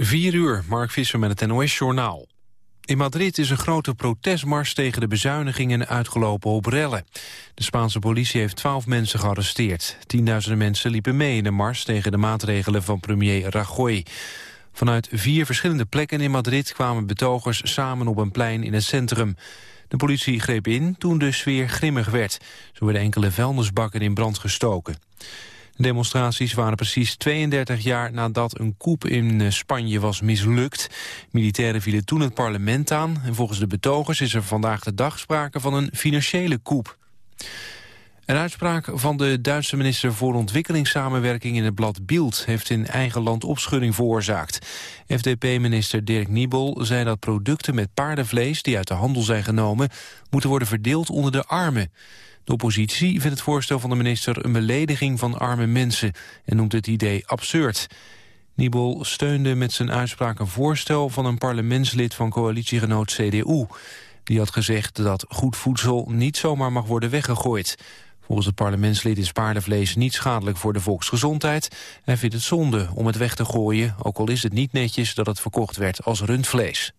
4 uur, Mark Visser met het NOS-journaal. In Madrid is een grote protestmars tegen de bezuinigingen uitgelopen op rellen. De Spaanse politie heeft twaalf mensen gearresteerd. Tienduizenden mensen liepen mee in de mars tegen de maatregelen van premier Rajoy. Vanuit vier verschillende plekken in Madrid kwamen betogers samen op een plein in het centrum. De politie greep in toen de sfeer grimmig werd. Zo werden enkele vuilnisbakken in brand gestoken. De demonstraties waren precies 32 jaar nadat een coup in eh, Spanje was mislukt. Militairen vielen toen het parlement aan... en volgens de betogers is er vandaag de dag sprake van een financiële coup. Een uitspraak van de Duitse minister voor ontwikkelingssamenwerking in het blad Bild heeft in eigen land opschudding veroorzaakt. FDP-minister Dirk Niebel zei dat producten met paardenvlees die uit de handel zijn genomen moeten worden verdeeld onder de armen. De oppositie vindt het voorstel van de minister een belediging van arme mensen en noemt het idee absurd. Niebel steunde met zijn uitspraak een voorstel van een parlementslid van coalitiegenoot CDU. Die had gezegd dat goed voedsel niet zomaar mag worden weggegooid. Volgens het parlementslid is paardenvlees niet schadelijk voor de volksgezondheid. Hij vindt het zonde om het weg te gooien, ook al is het niet netjes dat het verkocht werd als rundvlees.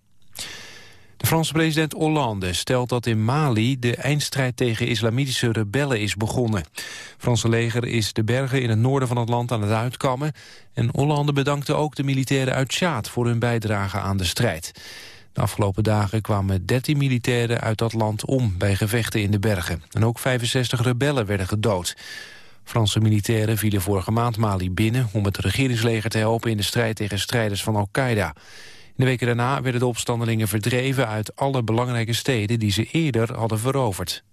De Franse president Hollande stelt dat in Mali de eindstrijd tegen islamitische rebellen is begonnen. Het Franse leger is de bergen in het noorden van het land aan het uitkammen. En Hollande bedankte ook de militairen uit Tjaad voor hun bijdrage aan de strijd. De afgelopen dagen kwamen 13 militairen uit dat land om bij gevechten in de bergen. En ook 65 rebellen werden gedood. Franse militairen vielen vorige maand Mali binnen om het regeringsleger te helpen in de strijd tegen strijders van Al-Qaeda. De weken daarna werden de opstandelingen verdreven uit alle belangrijke steden die ze eerder hadden veroverd.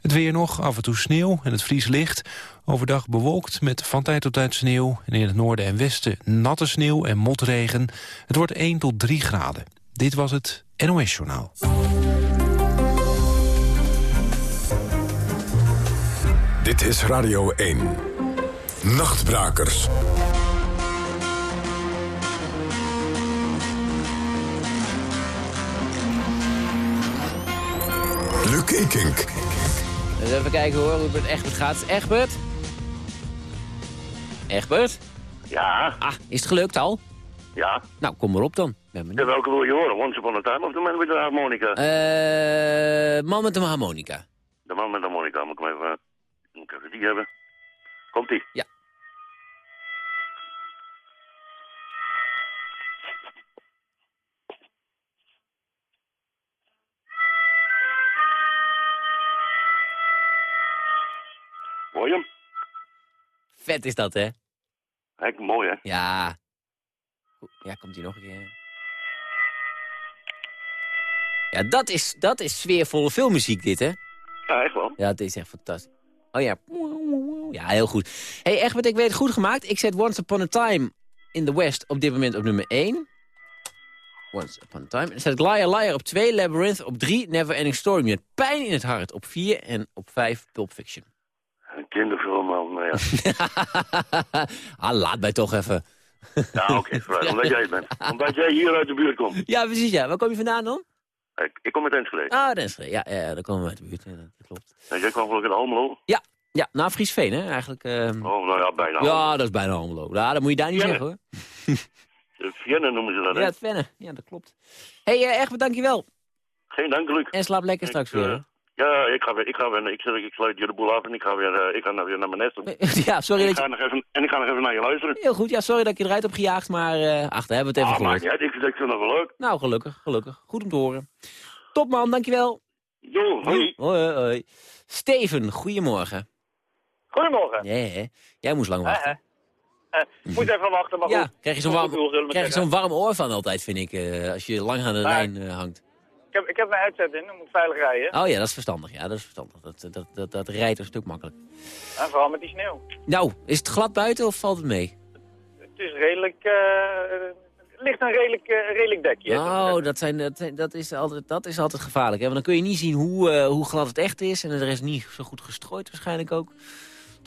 Het weer nog, af en toe sneeuw en het vries licht. Overdag bewolkt met van tijd tot tijd sneeuw. En in het noorden en westen natte sneeuw en motregen. Het wordt 1 tot 3 graden. Dit was het NOS Journaal. Dit is Radio 1. Nachtbrakers. Luc Ikink. Dus even kijken hoor, hoe het Egbert gaat. Egbert? Egbert? Ja, Ah, is het gelukt al? ja. Nou, kom maar op dan. Ben ja. Welke wil je horen? Once Upon a Time of de man met de harmonica? Eh, man met een harmonica. De man met de harmonica, moet ik hem even, moet ik even die hebben. Komt-ie? Ja. Hem? Vet is dat, hè? Kijk, mooi hè? Ja. Ja, komt hij nog een keer. Ja, dat is, dat is sfeervolle filmmuziek dit, hè? Ja, echt wel. Ja, dit is echt fantastisch. Oh ja. Ja, heel goed. hey, Egbert, ik weet het goed gemaakt. Ik zet Once Upon a Time in the West op dit moment op nummer 1. Once Upon a Time. Dan zet ik Liar Liar op 2, Labyrinth op 3, Never Ending Story met pijn in het hart op 4 en op 5 Pulp Fiction. Een kinderfilm, man. Nou ja, ah, laat mij toch even. ja oké. vooruit, Omdat jij het bent. Omdat jij hier uit de buurt komt. Ja, precies, ja. Waar kom je vandaan dan? Ik, ik kom met Enschede. Ah, is Ja, ja, daar komen we uit de buurt. Ja, dat klopt. En jij kwam gelukkig in Almelo. Ja, ja, naar Friesveen, hè, eigenlijk. ehm. Oh, nou ja, bijna. Ja, dat is bijna Almelo. Ja, dat moet je daar niet zeggen, hoor. De Vienne noemen ze dat, hè? Ja, het. Ja, dat klopt. Hé, hey, Egbert, dankjewel. Geen dank, Luc. En slaap lekker straks eh, weer, hè? Ja, ik ga weer. Ik, ga weer ik, zeg, ik sluit de boel af en ik ga weer, eh, ik ga nou weer naar mijn nest. toe. Ja, sorry Ik dat ga je... nog even, en ik ga nog even naar je luisteren. Heel goed, ja, sorry dat ik je eruit heb gejaagd, maar eh ach, daar hebben we het even Ah, gehoord. uit. Ik, ik vind het wel leuk. Nou, gelukkig, gelukkig. Goed om te horen. Top man, dankjewel. Jo, hoi. Hoi, hoi. Steven, goedemorgen. Goedemorgen. Ja, jij moest lang wachten. Eh, moet even wachten, maar Ja, goed. krijg je zo'n warm, je warm oor van altijd, vind ik, eh, als je lang aan de lijn hangt. Ik heb, ik heb mijn headset in, dan moet ik veilig rijden. Oh ja, dat is verstandig. Ja, dat is verstandig. Dat, dat, dat, dat rijdt een stuk makkelijk. En vooral met die sneeuw. Nou, is het glad buiten of valt het mee? Het is redelijk... het ligt een redelijk, eh, redelijk dekje. Oh, dat, zijn, dat, dat, is altijd, dat is altijd gevaarlijk. Hè? Want dan kun je niet zien hoe, eh, hoe glad het echt is. En er is niet zo goed gestrooid waarschijnlijk ook.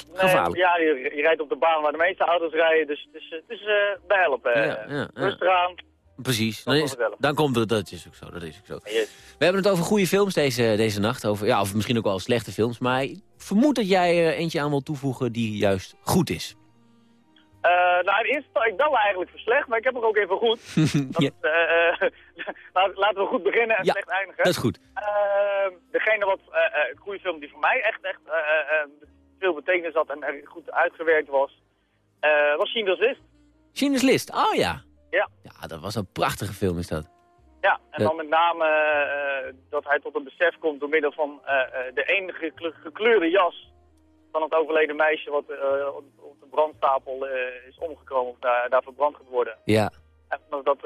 Nee, Gevaarlijk. ja, je, je rijdt op de baan waar de meeste auto's rijden, dus het is, het is behelpen. Ja, eh. ja, ja. Rustig aan. Precies. Dan, is, dan komt het, dat is ook zo. Dat is ook zo. Yes. We hebben het over goede films deze, deze nacht. Over, ja, of misschien ook wel slechte films. Maar ik vermoed dat jij er eentje aan wil toevoegen die juist goed is. Eh, nou, in eerste ik belde eigenlijk voor slecht, maar ik heb er ook even goed. Dat, Ja. eh, eh, laten- we goed beginnen en Ja, slecht eindigen. Dat is goed. Eh, degene wat, een goede film die voor mij echt, echt veel betekenis had en goed uitgewerkt was, was Schindler's List. Schindler's List, oh ja. Ja. Ja, dat was een prachtige film is dat. Ja, en Ja. dan met name eh, dat hij tot een besef komt door middel van eh, eh, de enige gekle- gekleurde jas van het overleden meisje wat op, de brandstapel is omgekomen of daar, daar verbrand gaat worden. Ja. En dat,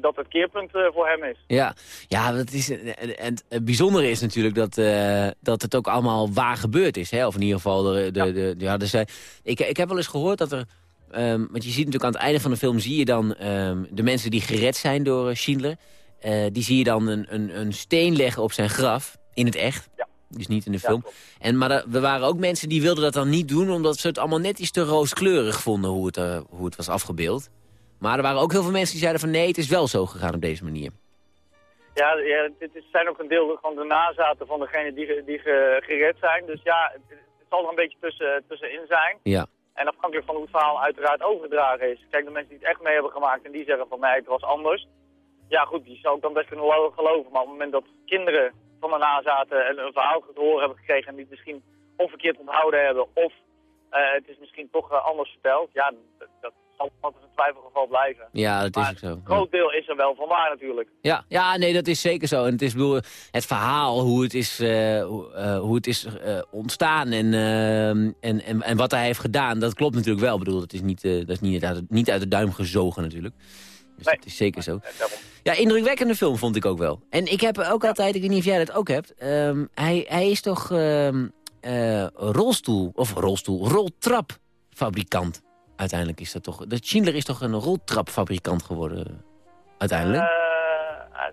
dat het keerpunt voor hem is. Ja, ja dat is, en het bijzondere is natuurlijk dat, dat het ook allemaal waar gebeurd is. Hè? Of in ieder geval, de, de, de, ja, zijn, ik, ik heb wel eens gehoord dat er... ehm, want je ziet natuurlijk aan het einde van de film zie je dan ehm, de mensen die gered zijn door eh, Schindler. Eh, die zie je dan een, een, een steen leggen op zijn graf, in het echt. Ja. Dus niet in de film. en, maar er, waren ook mensen die wilden dat dan niet doen... omdat ze het allemaal net iets te rooskleurig vonden hoe het, eh, hoe het was afgebeeld. Maar er waren ook heel veel mensen die zeiden van... nee, het is wel zo gegaan op deze manier. Ja, ja dit zijn ook een deel van de nazaten van degenen die, die ge- gered zijn. Dus ja, het, het zal er een beetje tussen, tussenin zijn. Ja. En afhankelijk van hoe het verhaal uiteraard overgedragen is. Kijk, de mensen die het echt mee hebben gemaakt en die zeggen van nee, het was anders. Ja goed, die zou ik dan best kunnen lo- geloven. Maar op het moment dat kinderen van de nazaten en een verhaal te horen hebben gekregen... en die het misschien of verkeerd onthouden hebben of eh, het is misschien toch eh, anders verteld... ja, dat zal altijd een twijfelgeval blijven. Ja, dat is ook zo. een groot deel is er wel van waar natuurlijk. Ja, ja, nee, dat is zeker zo. En het is bedoel, het verhaal, hoe het is, eh, hoe, eh, hoe het is eh, ontstaan en, en, en, en wat hij heeft gedaan, dat klopt natuurlijk wel. Ik bedoel, dat is niet, dat is niet, uit, niet uit de duim gezogen natuurlijk. Dus Nee. dat is zeker zo. Ja, indrukwekkende film vond ik ook wel. En ik heb ook altijd, ik weet niet of jij dat ook hebt, ehm, hij, hij is toch ehm, eh, rolstoel, of rolstoel, roltrapfabrikant. Uiteindelijk is dat toch, de Schindler is toch een roltrapfabrikant geworden, uiteindelijk? Eh,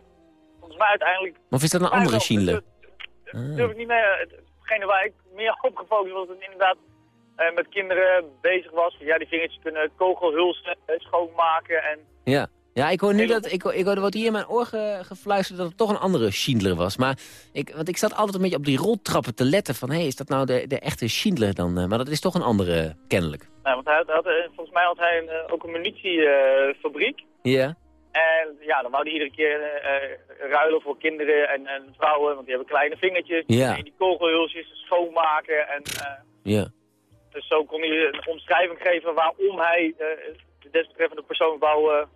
volgens mij uiteindelijk... of is dat een andere Schindler? dat- dat durf ik niet meer. Het- Hetgene waar ik meer op gefocust was, dat het inderdaad eh, met kinderen bezig was. Ja, die vingertjes kunnen kogelhulsen eh, schoonmaken en... Ja. Ja, ik hoor nu dat, ik, hoor- ik hoorde wat hier in mijn oor ge- gefluisterd dat het toch een andere Schindler was. Maar ik, want ik zat altijd een beetje op die roltrappen te letten van, hé, hey, is dat nou de, de echte Schindler dan? Maar dat is toch een andere, kennelijk. Nou, want hij had, had, eh, volgens mij had hij een, eh, ook een munitiefabriek. Ja? en ja, dan wou hij iedere keer eh, ruilen voor kinderen en, en vrouwen, want die hebben kleine vingertjes. Ja. En die kogelhulsjes schoonmaken en... Ja. Dus zo kon hij een omschrijving geven waarom hij eh, de desbetreffende persoon wou ja,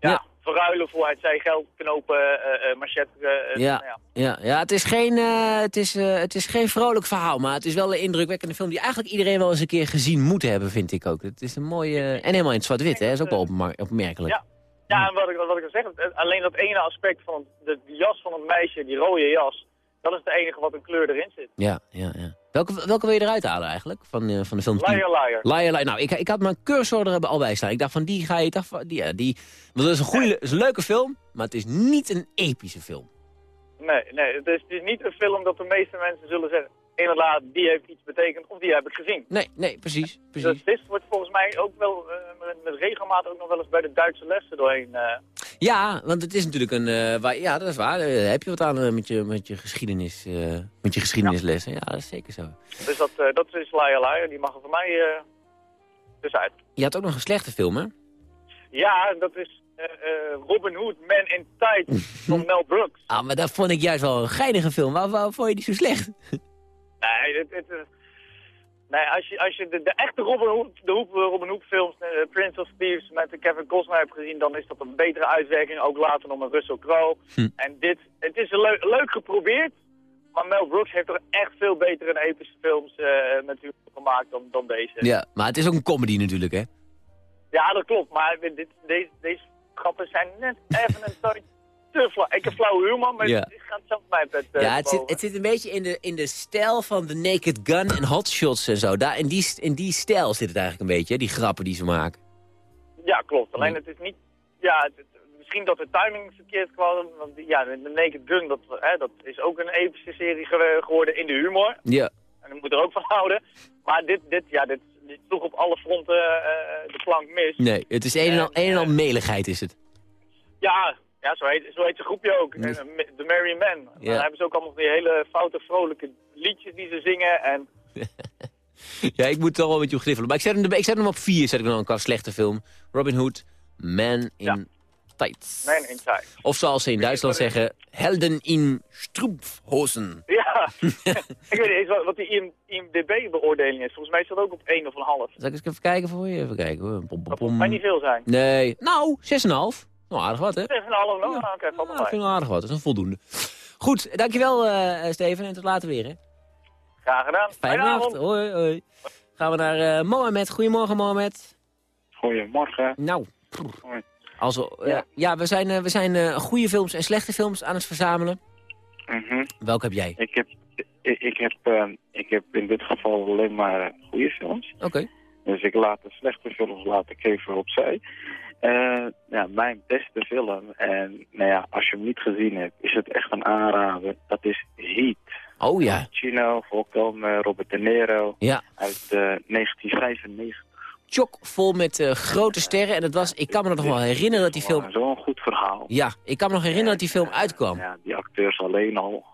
Ja. Verruilen voor het zij geld, knopen, eh, eh, machette. eh, Ja. nou ja. Ja, ja het, is geen, het, is, het is geen vrolijk verhaal, maar het is wel een indrukwekkende film... die eigenlijk iedereen wel eens een keer gezien moet hebben, vind ik ook. Het is een mooie... En helemaal in het zwart-wit, hè? Is ook wel opmerkelijk. Ja. Ja, en wat ik, wat ik al zeg, alleen dat ene aspect van de, de jas van het meisje, die rode jas, dat is het enige wat een kleur erin zit. Ja, ja, ja. Welke, welke wil je eruit halen eigenlijk, van, eh, van de film? Liar, liar. Liar, liar. Nou, ik, ik had mijn cursor er al bij staan. Ik dacht van, die ga je... dacht van, die, ja, die, want dat is een, goede, is een leuke film, maar het is niet een epische film. Nee, nee het, is, het is niet een film dat de meeste mensen zullen zeggen, inderdaad, die heeft iets betekend of die heb ik gezien. Nee, nee, precies. Dus precies. dit wordt volgens mij ook wel met, met regelmaat ook nog wel eens bij de Duitse lessen doorheen. eh, Ja, want het is natuurlijk een... eh, waar, ja, dat is waar. Eh, heb je wat aan eh, met, je, met je geschiedenis, met je geschiedenislessen? Ja. dat is zeker zo. Dus dat, dat is Liar Liar, die mag er voor mij dus uit. Je had ook nog een slechte film, hè? Ja, dat is Robin Hood, Man in Tights van Mel Brooks. Ah, maar dat vond ik juist wel een geinige film. Waarom, waarom vond je die zo slecht? Nee, het, het, nee als je, als je de, de echte Robin Hood, de Hood, Robin Hood films, eh, Prince of Thieves met Kevin Costner hebt gezien, dan is dat een betere uitwerking. Ook later nog met Russell Crowe. Hm. En dit, het is een leu- leuk geprobeerd. Maar Mel Brooks heeft er echt veel betere en epische films eh met u gemaakt dan, dan deze. Ja, maar het is ook een comedy natuurlijk, hè? Ja, dat klopt. Maar dit, deze, deze grappen zijn net even een tandje te flauw. Ik heb flauwe humor, maar Ja. het gaat zelf bij het uh, Ja, het zit, het zit een beetje in de, in de stijl van The Naked Gun en Hot Shots en zo. Daar, in, die, in die stijl zit het eigenlijk een beetje, die grappen die ze maken. Ja, klopt. Alleen het is niet... Ja, het- het- misschien dat de timing verkeerd kwam. Want ja, de Naked Gun, dat, hè, dat is ook een epische serie ge- geworden in de humor. Ja, En ik moet er ook van houden. Maar dit, dit, ja, dit, dit sloeg op alle fronten eh, de plank mis. nee, het is een en al, een en al meligheid is het. Ja, ja zo, heet, zo heet zijn groepje ook. Ja. Eh, The Merry Men. Ja. Dan hebben ze ook allemaal die hele foute, vrolijke liedjes die ze zingen. En Ja, ik moet toch wel met je griffelen. Maar ik zet hem, ik zet hem op vier, zet ik dan qua slechte film. Robin Hood, Man in Ja. Tights. Mijn insight. Of zoals ze in Duitsland zeggen, Helden in Strumpfhosen. Ja, ik weet niet eens wat, die IM IMDB-beoordeling is. Volgens mij is dat ook op 1 of een half. Zal ik eens even kijken voor je? Even kijken hoor. Pom, pom, Dat pom. moet mij niet veel zijn. Nee, nou, 6,5. Nou, aardig wat, hè? 6,5, nou, Ja. nou, oké, valt Ja, wel ik vind bij. wel aardig wat. Dat is een voldoende. Goed, dankjewel eh Steven en tot later weer, hè? Graag gedaan. Fijne avond. Hoi, hoi. Gaan we naar eh Mohamed. Goedemorgen, Mohamed. Goedemorgen. Nou, Hoi. also, ja. Ja. ja, we zijn, eh, we zijn eh, goede films en slechte films aan het verzamelen. Mhm. Welke heb jij? ik, heb, ik, ik, heb, eh, ik heb in dit geval alleen maar goede films. Oké. Dus ik laat de slechte films laat ik even opzij. Eh, ja, mijn beste film, en nou ja, als je hem niet gezien hebt, is het echt een aanrader. Dat is Heat. Oh ja. Chino, Volkomen, Robert De Niro Ja. uit eh, 1995. Chock vol met eh, grote sterren. En het was, ik kan me nog wel herinneren dat die film... Zo'n goed verhaal. Ja, ik kan me nog herinneren dat die film uitkwam. Ja, die acteurs alleen al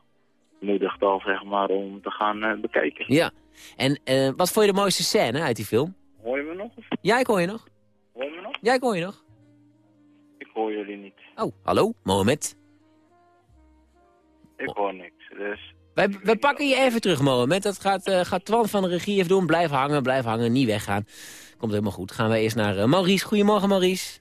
moedigt al, zeg maar, om te gaan eh, bekijken. Ja. En wat vond je de mooiste scène uit die film? Hoor je me nog? Of Ja, ik hoor je nog. Hoor je me nog? Ja, ik hoor je nog. Ik hoor jullie niet. Oh, hallo, Mohamed. Ik hoor niks. Dus Wij, wij pakken je even terug, Mohamed. Dat gaat, eh, gaat Twan van de regie even doen. Blijf hangen, blijf hangen, niet weggaan. Komt helemaal goed. Gaan we eerst naar eh, Maurice. Goedemorgen, Maurice.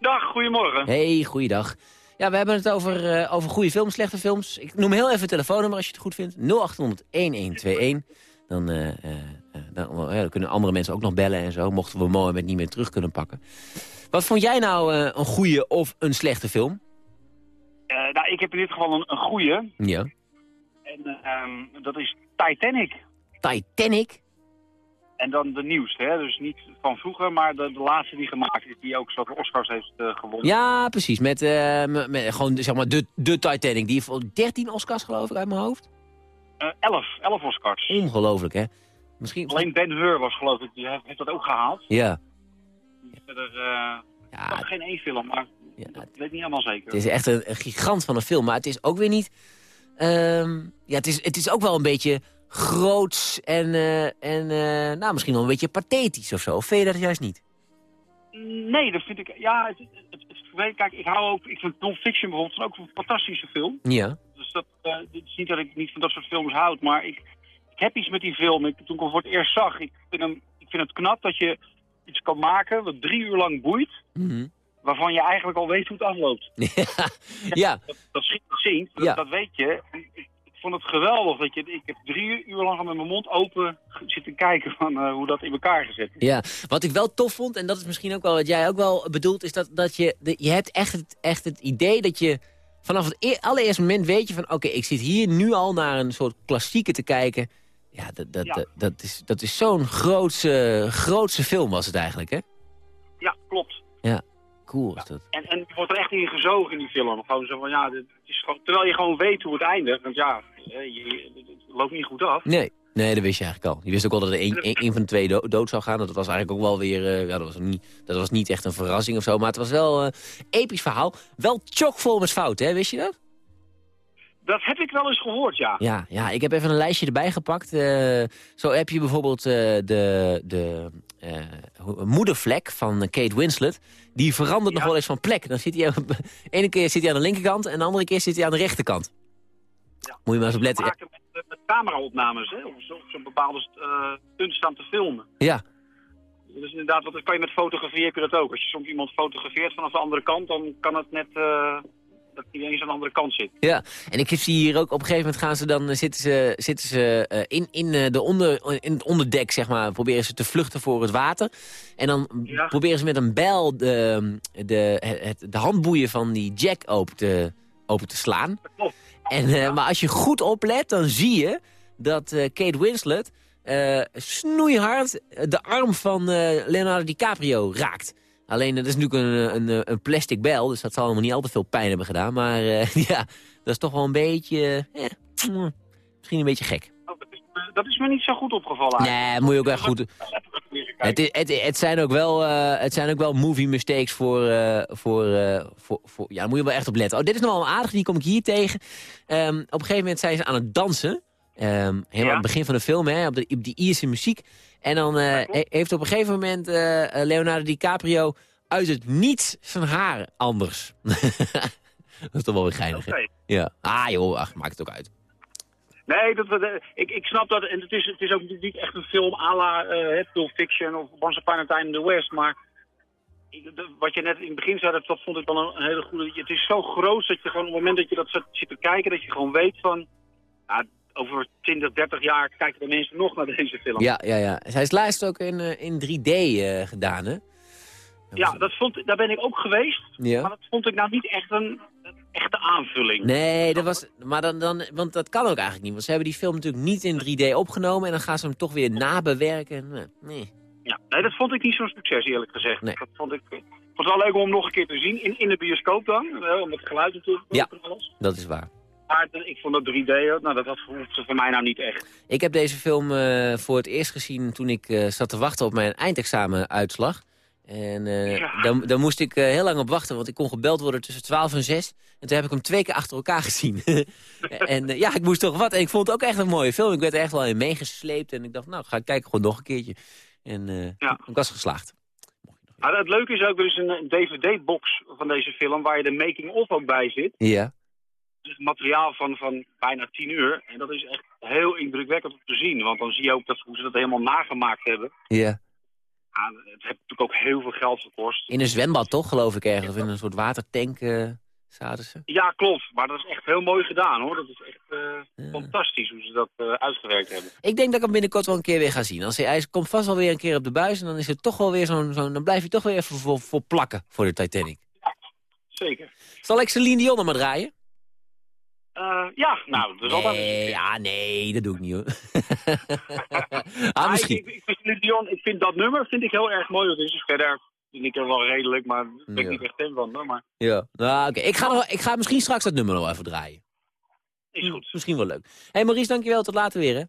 Dag, goedemorgen. Hey, goeiedag. Ja, we hebben het over, eh, over goede films, slechte films. Ik noem heel even het telefoonnummer als je het goed vindt. 0800-1121. Dan, eh, eh, eh, dan, kunnen andere mensen ook nog bellen en zo. Mochten we Mohamed niet meer terug kunnen pakken. Wat vond jij nou een goede of een slechte film? Nou, ik heb in dit geval een, een goede. Ja. En ehm, dat is Titanic. Titanic? En dan de nieuwste, hè? dus niet van vroeger, maar de, de laatste die gemaakt is, die ook zoveel Oscars heeft gewonnen. Ja, precies. Met, met, met gewoon zeg maar de, de Titanic. Die heeft 13 Oscars geloof ik uit mijn hoofd. Eh, elf, elf Oscars. Ongelooflijk, hè? Misschien... Alleen Ben Hur was geloof ik, die heeft, dat ook gehaald. Ja. Verder, eh Ja, geen één film, maar ja, dat weet ik niet allemaal zeker. Het is echt een, een gigant van een film, maar het is ook weer niet... ehm, ja, het is, het is ook wel een beetje groots en, eh, en nou, misschien wel een beetje pathetisch of zo. Of vind je dat juist niet? Nee, dat vind ik, ja, het, het, kijk, ik hou ook, ik vind non-fiction bijvoorbeeld ook een fantastische film. Ja. Dus dat, eh, het is niet dat ik niet van dat soort films houd, maar ik, ik heb iets met die film. Ik, toen ik hem voor het eerst zag, ik vind, hem, ik vind het knap dat je iets kan maken wat drie uur lang boeit, Mhm. waarvan je eigenlijk al weet hoe het afloopt. ja. ja. Dat, dat schiet zingt, dat, Ja. dat weet je. Ik vond het geweldig dat je, ik heb drie uur lang met mijn mond open zitten kijken van eh, hoe dat in elkaar gezet is. Ja, wat ik wel tof vond, en dat is misschien ook wel wat jij ook wel bedoelt... is dat, dat je, de, je hebt echt het, echt het idee dat je vanaf het eer- allereerste moment weet je van... oké, ik zit hier nu al naar een soort klassieke te kijken. Ja, dat, dat, Ja. dat, dat is, dat is zo'n grootse, grootse film was het eigenlijk, hè? Ja, klopt. Cool is dat. En, en je wordt er echt in gezogen in die film. Gewoon zo van, ja, dit is gewoon, terwijl je gewoon weet hoe het eindigt. Want ja, je, het loopt niet goed af. Nee, nee, dat wist je eigenlijk al. Je wist ook al dat er één van de twee do- dood zou gaan. Dat was eigenlijk ook wel weer... eh, ja, dat, was niet, dat was niet echt een verrassing of zo. Maar het was wel een episch verhaal. Wel chockvol met fouten, hè? Wist je dat? Dat heb ik wel eens gehoord, ja. Ja, ja, ik heb even een lijstje erbij gepakt. Eh, zo heb je bijvoorbeeld eh, de, de eh, hoe- moedervlek van Kate Winslet. Die verandert nog Ja. wel eens van plek. Dan zit hij, ene keer zit hij aan de linkerkant en de andere keer zit hij aan de rechterkant. Ja. Moet je maar eens op Te letten. maken met, eh, met cameraopnames, hè. Zo- op zo'n bepaalde eh punt staan te filmen. Ja, Dus inderdaad, dat kan je met fotograferen kun je dat ook. Als je soms iemand fotografeert vanaf de andere kant, dan kan het net... eh, dat hij eens aan de andere kant zit. ja. En ik zie hier ook op een gegeven moment gaan ze dan eh, zitten ze, zitten ze eh, in, in, eh, de onder, in het onderdek, zeg maar, proberen ze te vluchten voor het water. En dan Ja. proberen ze met een bijl de, de, het, de handboeien van die jack open te, open te slaan. Dat klopt. En, eh, Maar als je goed oplet, dan zie je dat eh, Kate Winslet eh, snoeihard de arm van Leonardo DiCaprio raakt. Alleen, dat is natuurlijk een, een, een plastic bijl, dus dat zal allemaal niet al te veel pijn hebben gedaan. Maar ja, dat is toch wel een beetje, eh, misschien een beetje gek. Dat is, dat is me niet zo goed opgevallen eigenlijk. Nee, moet je ook echt goed... Het, is- het, het, zijn ook wel, eh, het zijn ook wel movie mistakes voor, eh, voor, eh, voor, voor... Ja, daar moet je wel echt op letten. Oh, dit is nog wel een aardig, die kom ik hier tegen. Ehm, op een gegeven moment zijn ze aan het dansen. Ehm, helemaal Ja. aan het begin van de film, hè, op, de, op die Ierse muziek. En dan he- heeft op een gegeven moment Leonardo DiCaprio uit het niets zijn haar anders. dat is toch wel weer geinig. Ja. Ah joh, ach, maakt het ook uit. Nee, dat, dat- ik, ik snap dat. En het is, het is ook niet echt een film à la eh Pulp Fiction of Once Upon a Time in the West. Maar wat je net in het begin zei, dat, dat vond ik wel een, hele goede... Het is zo groot dat je gewoon op het moment dat je dat zit, zit te kijken... dat je gewoon weet van... Ja, over 20, 30 jaar kijken de mensen nog naar deze film. Ja, ja, ja. Hij is laatst ook in, eh, in 3D eh, gedaan, hè? Ja, dat vond, daar ben ik ook geweest. Ja. Maar dat vond ik nou niet echt een echte aanvulling. Nee, dat was, maar dan, dan, want dat kan ook eigenlijk niet. Want ze hebben die film natuurlijk niet in 3D opgenomen... en dan gaan ze hem toch weer nabewerken. Nee, Nee. Ja, nee, dat vond ik niet zo'n succes, eerlijk gezegd. Nee. Dat vond ik, vond het wel leuk om hem nog een keer te zien. In, in de bioscoop dan, eh, om het geluid natuurlijk Ja. en alles. dat is waar. Maar ik vond dat 3D, nou, dat, hoefde voor mij nou niet echt. Ik heb deze film eh, voor het eerst gezien toen ik eh, zat te wachten op mijn eindexamenuitslag. En eh, Ja. dan, dan moest ik eh, heel lang op wachten, want ik kon gebeld worden tussen 12 en 6. En toen heb ik hem twee keer achter elkaar gezien. en eh, ja, ik moest toch wat. En ik vond het ook echt een mooie film. Ik werd er echt wel in meegesleept. En ik dacht, nou, ga ik kijken gewoon nog een keertje. En Ja. ik was geslaagd. Maar het leuke is ook, er is een DVD-box van deze film waar je de making-of ook bij zit. Ja. Dus materiaal van, van bijna 10 uur. En dat is echt heel indrukwekkend om te zien. Want dan zie je ook dat, hoe ze dat helemaal nagemaakt hebben. ja. Ja, het heeft natuurlijk ook heel veel geld gekost. In een zwembad toch, geloof ik ergens. Of in een soort watertank eh, zaten ze. Ja, klopt. Maar dat is echt heel mooi gedaan, hoor. Dat is echt eh, Ja. fantastisch hoe ze dat eh, uitgewerkt hebben. Ik denk dat ik hem binnenkort wel een keer weer ga zien. Als hij, hij komt vast wel weer een keer op de buis. En dan is het toch wel weer zo'n... dan blijf je toch weer even voor, voor plakken voor de Titanic. Zeker. Zal ik Celine Dion maar draaien? Eh, ja, nou, dat is altijd... Nee, ja, nee, dat doe ik niet hoor. ah, Ah, misschien. Ik, ik, ik, vind Celine Dion, ik vind dat nummer vind ik heel erg mooi. Dat is dus verder vind ik er wel redelijk, maar daar ben ik Ja. niet echt fan van. hoor, Maar Ja. Nou, oké. Ik, ga nog- ik ga misschien straks dat nummer nog even draaien. is goed. Misschien wel leuk. Hé hey Maurice, dankjewel. Tot later weer hè.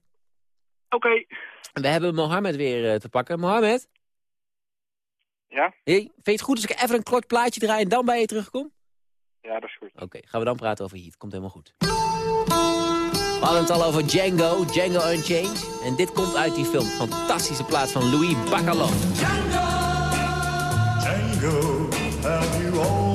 Oké. We hebben Mohammed weer eh, te pakken. Mohammed? Ja? Hey, vind je het goed als ik even een kort plaatje draai en dan bij je terugkom? Ja, dat is goed. Oké, gaan we dan praten over Heat. Komt helemaal goed. We hadden het al over Django, Django Unchained. En dit komt uit die film. Fantastische plaats van Louis Bacalov. Django, have you always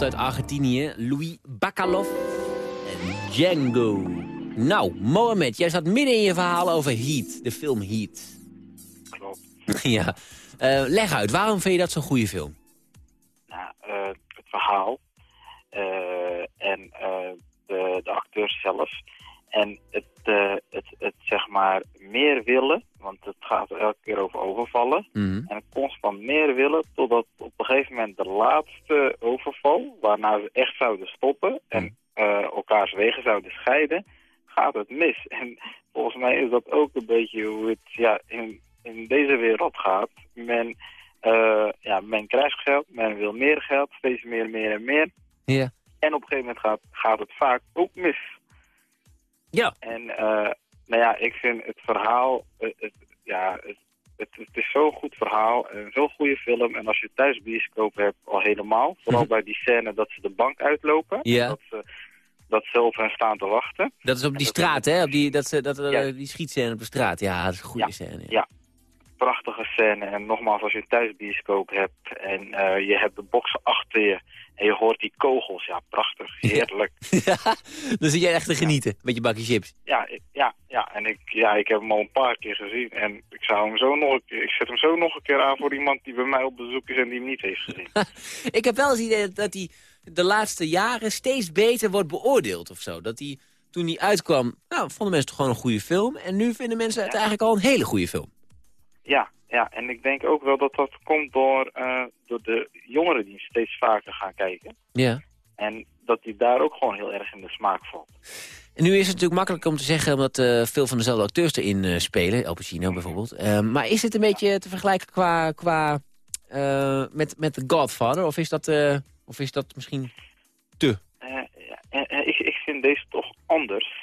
komt uit Argentinië. Louis Bacalov en Django. Nou, Mohamed, jij zat midden in je verhaal over Heat, de film Heat. Klopt. ja. Eh, leg uit, waarom vind je dat zo'n goede film? Nou, eh, het verhaal eh, en de, de acteurs zelf. En het, het, het, zeg maar, meer willen, want het gaat elke keer over overvallen. En constant meer willen, totdat op een gegeven moment de laatste overval, waarna ze echt zouden stoppen en eh, elkaars wegen zouden scheiden, gaat het mis. En volgens mij is dat ook een beetje hoe het ja, in, in deze wereld gaat. Men, eh, ja, men krijgt geld, men wil meer geld, steeds meer, meer en meer. Ja. En op een gegeven moment gaat, gaat het vaak ook mis. Ja. En eh, nou ja, ik vind het verhaal, het, ja, het, het, het is zo'n goed verhaal en zo'n goede film. En als je thuis bioscoop hebt, al helemaal. Vooral bij die scène dat ze de bank uitlopen. Ja. Dat ze, dat ze op hen staan te wachten. Dat is op die straat, hè? Op die, dat, ze- dat, eh, Ja. die schietscène op de straat. Ja, dat is een goede Ja. scène. Ja. Prachtige scène. En nogmaals, als je een thuisbioscoop hebt en eh, je hebt de boksen achter je en je hoort die kogels. Ja, prachtig. Heerlijk. Ja, dan zit jij echt te genieten met je bakje chips. Ja, ja, ja. En ik, ja, ik heb hem al een paar keer gezien. En ik zou hem zo nog ik zet hem zo nog een keer aan voor iemand die bij mij op bezoek is en die hem niet heeft gezien. Ik heb wel eens het idee dat hij de laatste jaren steeds beter wordt beoordeeld of zo. Dat hij, toen hij uitkwam, nou, vonden mensen toch gewoon een goede film. En nu vinden mensen het eigenlijk al een hele goede film. Ja, ja. En ik denk ook wel dat dat komt door, eh, door de jongeren die steeds vaker gaan kijken. Ja. En dat die daar ook gewoon heel erg in de smaak valt. En nu is het natuurlijk makkelijk om te zeggen, omdat eh, veel van dezelfde acteurs erin eh, spelen. El Pacino bijvoorbeeld. Eh, maar is het een beetje te vergelijken qua, qua met, met The Godfather? Of is dat, of is dat misschien te? Ik, ik vind deze toch anders.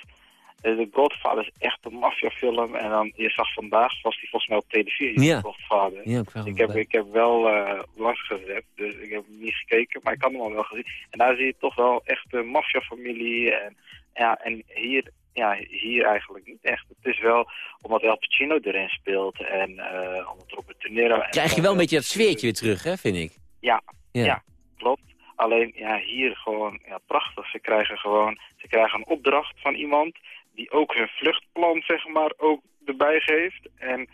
Eh, The Godfather is echt een maffiafilm. En dan, je zag vandaag, was die volgens mij op televisie, Ja. The Godfather. Ja, ik heb, ik heb wel eh langs gezet, dus ik heb hem niet gekeken, maar ik had hem al wel gezien. En daar zie je toch wel echt een maffiafamilie. En, ja, en hier, ja, hier eigenlijk niet echt. Het is wel omdat El Pacino erin speelt en eh omdat Robert De Niro... Krijg je wel een beetje dat sfeertje weer terug, hè, vind ik. Ja, Ja. ja. klopt. Alleen, ja, hier gewoon ja, prachtig. Ze krijgen gewoon, ze krijgen een opdracht van iemand die ook hun vluchtplan, zeg maar, ook erbij geeft. En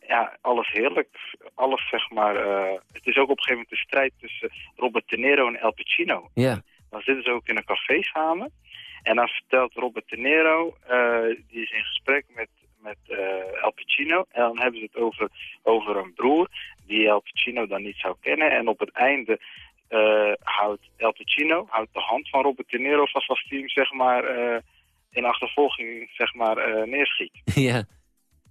ja, alles heerlijk. Alles, zeg maar, eh, het is ook op een gegeven moment de strijd tussen Robert De Niro en El Pacino. Ja. Dan zitten ze ook in een café samen. En dan vertelt Robert De Niro, eh, die is in gesprek met, met eh, El Pacino. En dan hebben ze het over, over een broer die El Pacino dan niet zou kennen. En op het einde houdt El Pacino houdt de hand van Robert De Niro vast als team, zeg maar, in achtervolging, zeg maar, eh, neerschiet. ja.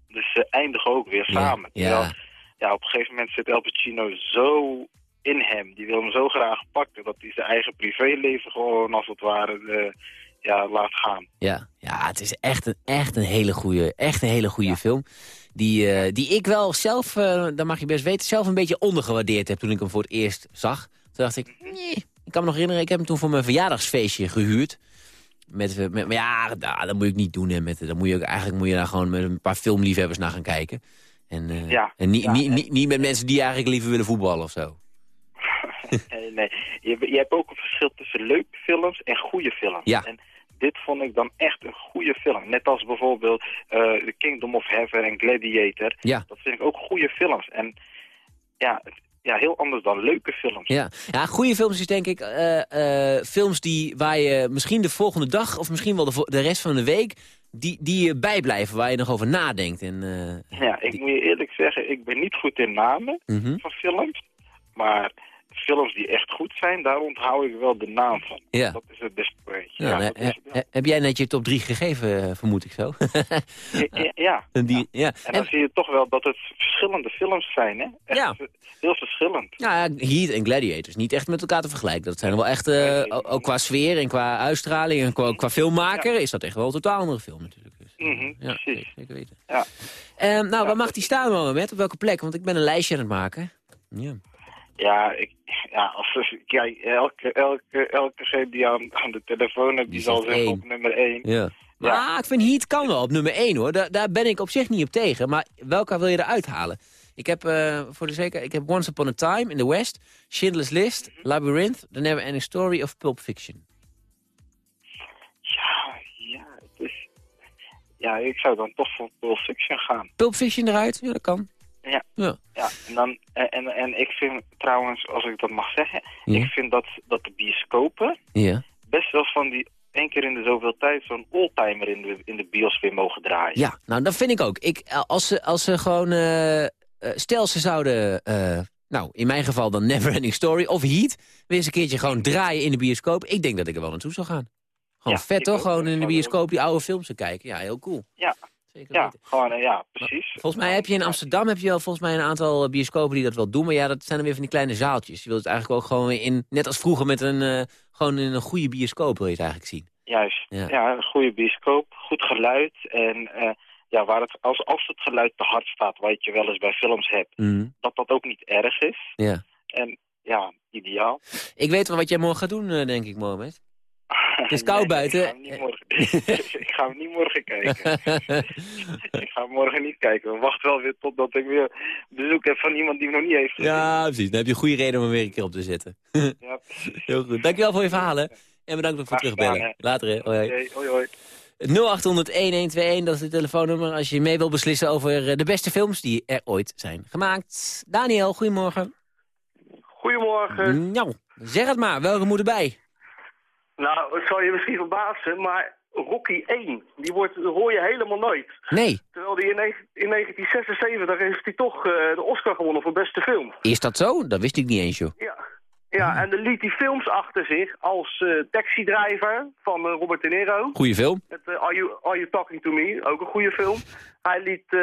Dus ze eindigen ook weer samen. ja. Terwijl, ja, op een gegeven moment zit El Pacino zo in hem. Die wil hem zo graag pakken dat hij zijn eigen privéleven gewoon als het ware eh, ja, laat gaan. Ja, ja het is echt een, echt een hele goede, echt een hele goede film. Die, eh, die ik wel zelf, eh dat mag je best weten, zelf een beetje ondergewaardeerd heb toen ik hem voor het eerst zag. Toen dacht ik, nee. Ik kan me nog herinneren, ik heb hem toen voor mijn verjaardagsfeestje gehuurd. Met, met, maar ja, nou, dat moet ik niet doen. Hè, met, dan moet je ook, eigenlijk moet je daar gewoon met een paar filmliefhebbers naar gaan kijken. En, eh, Ja, en niet, ja, niet, en- niet, niet met mensen die eigenlijk liever willen voetballen of zo. nee, nee. Je, je hebt ook een verschil tussen leuke films en goede films. Ja. En dit vond ik dan echt een goede film. Net als bijvoorbeeld eh The Kingdom of Heaven en Gladiator. Ja. Dat vind ik ook goede films. En ja, het- ja, heel anders dan leuke films. Ja, ja goede films is denk ik eh, eh, films die, waar je misschien de volgende dag... of misschien wel de, de rest van de week... die, die je bijblijven, waar je nog over nadenkt. En, eh, Ja, ik moet je eerlijk zeggen, ik ben niet goed in namen mhm. van films. Maar films die echt goed zijn, daar onthoud ik wel de naam van. Ja. Dat is het beste beetje. Ja, he- he- heb jij net je top 3 gegeven, eh, vermoed ik zo? Ja, die, ja. En dan En, zie je toch wel dat het verschillende films zijn, hè? Echt Ja. heel verschillend. ja, Heat en Gladiators, niet echt met elkaar te vergelijken. Dat zijn wel echt, eh, ook qua sfeer en qua uitstraling en qua, qua filmmaker... is dat echt wel een totaal andere film natuurlijk. Dus, eh, Mhm, ja, precies. zeker, zeker weten. Ja. Ehm, nou, waar mag die staan, Mohamed? Op welke plek? Want ik ben een lijstje aan het maken. Ja. Ja, ik, ja als, kijk, elke, elke, elke die aan, aan de telefoon hebt, Die die zal zeggen één. op nummer 1. Ja. Maar Ja. ik vind Heat kan wel op nummer 1 hoor. Daar, daar ben ik op zich niet op tegen. Maar welke wil je eruit halen? Ik heb, eh, voor de zeker, ik heb Once Upon a Time in the West, Schindler's List, Mhm. Labyrinth, The Never Ending Story of Pulp Fiction. Ja, ja, het is... Ja, ik zou dan toch voor Pulp Fiction gaan. Pulp Fiction eruit? Ja, dat kan. Ja. Ja. Ja, en, dan, en, en, en ik vind trouwens, als ik dat mag zeggen... Ja. Ik vind dat, dat de bioscopen Ja. best wel van die één keer in de zoveel tijd... zo'n oldtimer in de, in de bios weer mogen draaien. Ja, nou dat vind ik ook. Ik, eh, als, ze, als ze gewoon, eh, eh, stel ze zouden, eh, nou in mijn geval dan Neverending Story of Heat, weer eens een keertje gewoon draaien in de bioscoop. Ik denk dat ik er wel naartoe zou gaan. Gewoon Ja, vet toch? Gewoon in de bioscoop die oude films te kijken. Ja, heel cool. Ja. Zeker Ja, gewoon, eh, ja, precies. Volgens mij heb je in Amsterdam heb je wel volgens mij een aantal eh, bioscopen die dat wel doen. Maar ja, dat zijn dan weer van die kleine zaaltjes. Je wilt het eigenlijk ook gewoon weer in, net als vroeger met een, eh, gewoon in een goede bioscoop wil je het eigenlijk zien. Juist. Ja. Ja, een goede bioscoop, goed geluid. En ja, waar het, als, als het geluid te hard staat, wat je wel eens bij films hebt, Mhm. dat dat ook niet erg is. Ja. En ja, ideaal. Ik weet wel wat jij morgen gaat doen, denk ik, Mohamed. Het is koud buiten. Ik ga, hem niet morgen, ik ga hem niet morgen kijken. ik ga hem morgen niet kijken. We wachten wel weer totdat ik weer bezoek heb van iemand die me nog niet heeft gezien. Ja, precies. Dan heb je een goede reden om hem weer een keer op te zetten. Ja. Heel goed. Dankjewel voor je verhalen. En bedankt ook voor het terugbellen. Later, hè. Hoi, hoi hoi. 0800-1121, dat is het telefoonnummer als je mee wil beslissen over eh, de beste films die er ooit zijn gemaakt. Daniel, goedemorgen. Goedemorgen. Nou, zeg het maar. Welke moet erbij? Nou, het zal je misschien verbazen, maar Rocky 1, die wordt, hoor je helemaal nooit. Nee. Terwijl die in, in 1976 heeft hij toch eh, de Oscar gewonnen voor beste film. Is dat zo? Dat wist ik niet eens, joh. Ja. Ja, en dan liet hij films achter zich als Driver van eh, Robert De Niro. Goeie film. Met, Are, you, Are You Talking To Me, ook een goede film. Hij liet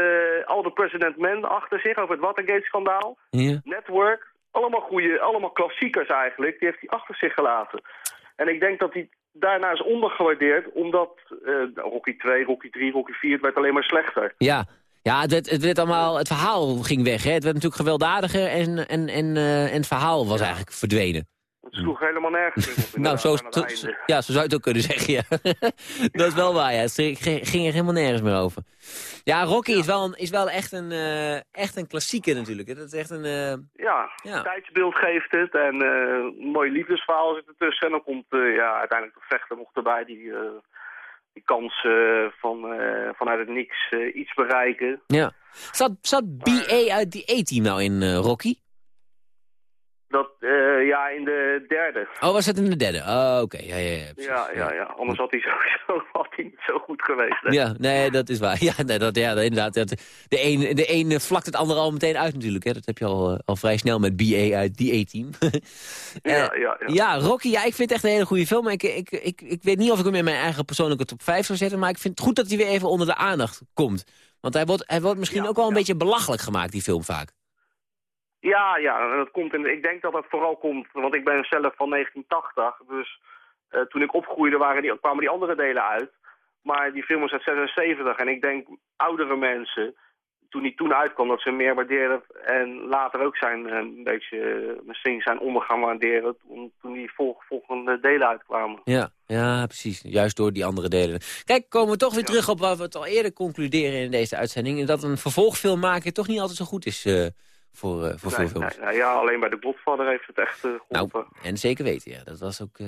All the President Men achter zich over het Watergate-schandaal. Network, allemaal goede, allemaal klassiekers eigenlijk. Die heeft hij achter zich gelaten. En ik denk dat hij daarna is ondergewaardeerd, omdat eh, Rocky 2, Rocky 3, Rocky 4, het werd alleen maar slechter. Ja. Ja, het, werd- het, werd allemaal, het verhaal ging weg. Hè. Het werd natuurlijk gewelddadiger en, en, en, eh, en het verhaal was eigenlijk verdwenen. Het sloeg helemaal nergens. Nou, zo, ja, zo zou je het ook kunnen zeggen, ja. dat is wel waar, ja. Het ging er helemaal nergens meer over. Ja, Rocky Is, wel een, is wel echt een, eh, echt een klassieker natuurlijk. hè. Dat is echt een... eh, Ja, Ja. tijdsbeeld geeft het en eh, een mooi liefdesverhaal zit ertussen. En dan komt ja, uiteindelijk de vechter nog erbij die, die kans van, vanuit het niks iets bereiken. ja. Zat, zat BA uit die A-team nou in Rocky? Dat, eh, ja, in de derde. Oh, was het in de derde? Oh, oké. Ja, ja, ja. Ja, ja, ja. Anders had hij sowieso had hij niet zo goed geweest. hè. Ja, nee, dat is waar. Ja, nee, dat, ja inderdaad. Dat, de een, de een vlakt het andere al meteen uit natuurlijk. Hè. Dat heb je al, eh, al vrij snel met BA uit die A-team. Ja, ja, ja. Ja, Rocky, ja, ik vind het echt een hele goede film. Ik, ik, ik, ik weet niet of ik hem in mijn eigen persoonlijke top 5 zou zetten... maar ik vind het goed dat hij weer even onder de aandacht komt. Want hij wordt, hij wordt misschien Ja, ook wel een beetje belachelijk gemaakt, die film vaak. Ja, ja, dat komt in, ik denk dat dat vooral komt, want ik ben zelf van 1980, dus eh, toen ik opgroeide waren die, kwamen die andere delen uit. Maar die film is uit 76 en ik denk oudere mensen, toen die toen uitkwam, dat ze meer waarderen en later ook zijn eh, een beetje, eh, misschien zijn onder gaan waarderen toen, die volg, volgende delen uitkwamen. Ja, ja, precies. Juist door die andere delen. Kijk, komen we toch weer terug op waar we het al eerder concluderen in deze uitzending. Dat een vervolgfilm maken toch niet altijd zo goed is voor, eh, voor veel films. nee, ja, alleen bij de Godfather heeft het echt Nou, geholpen. en zeker weten, ja. Dat was ook... eh,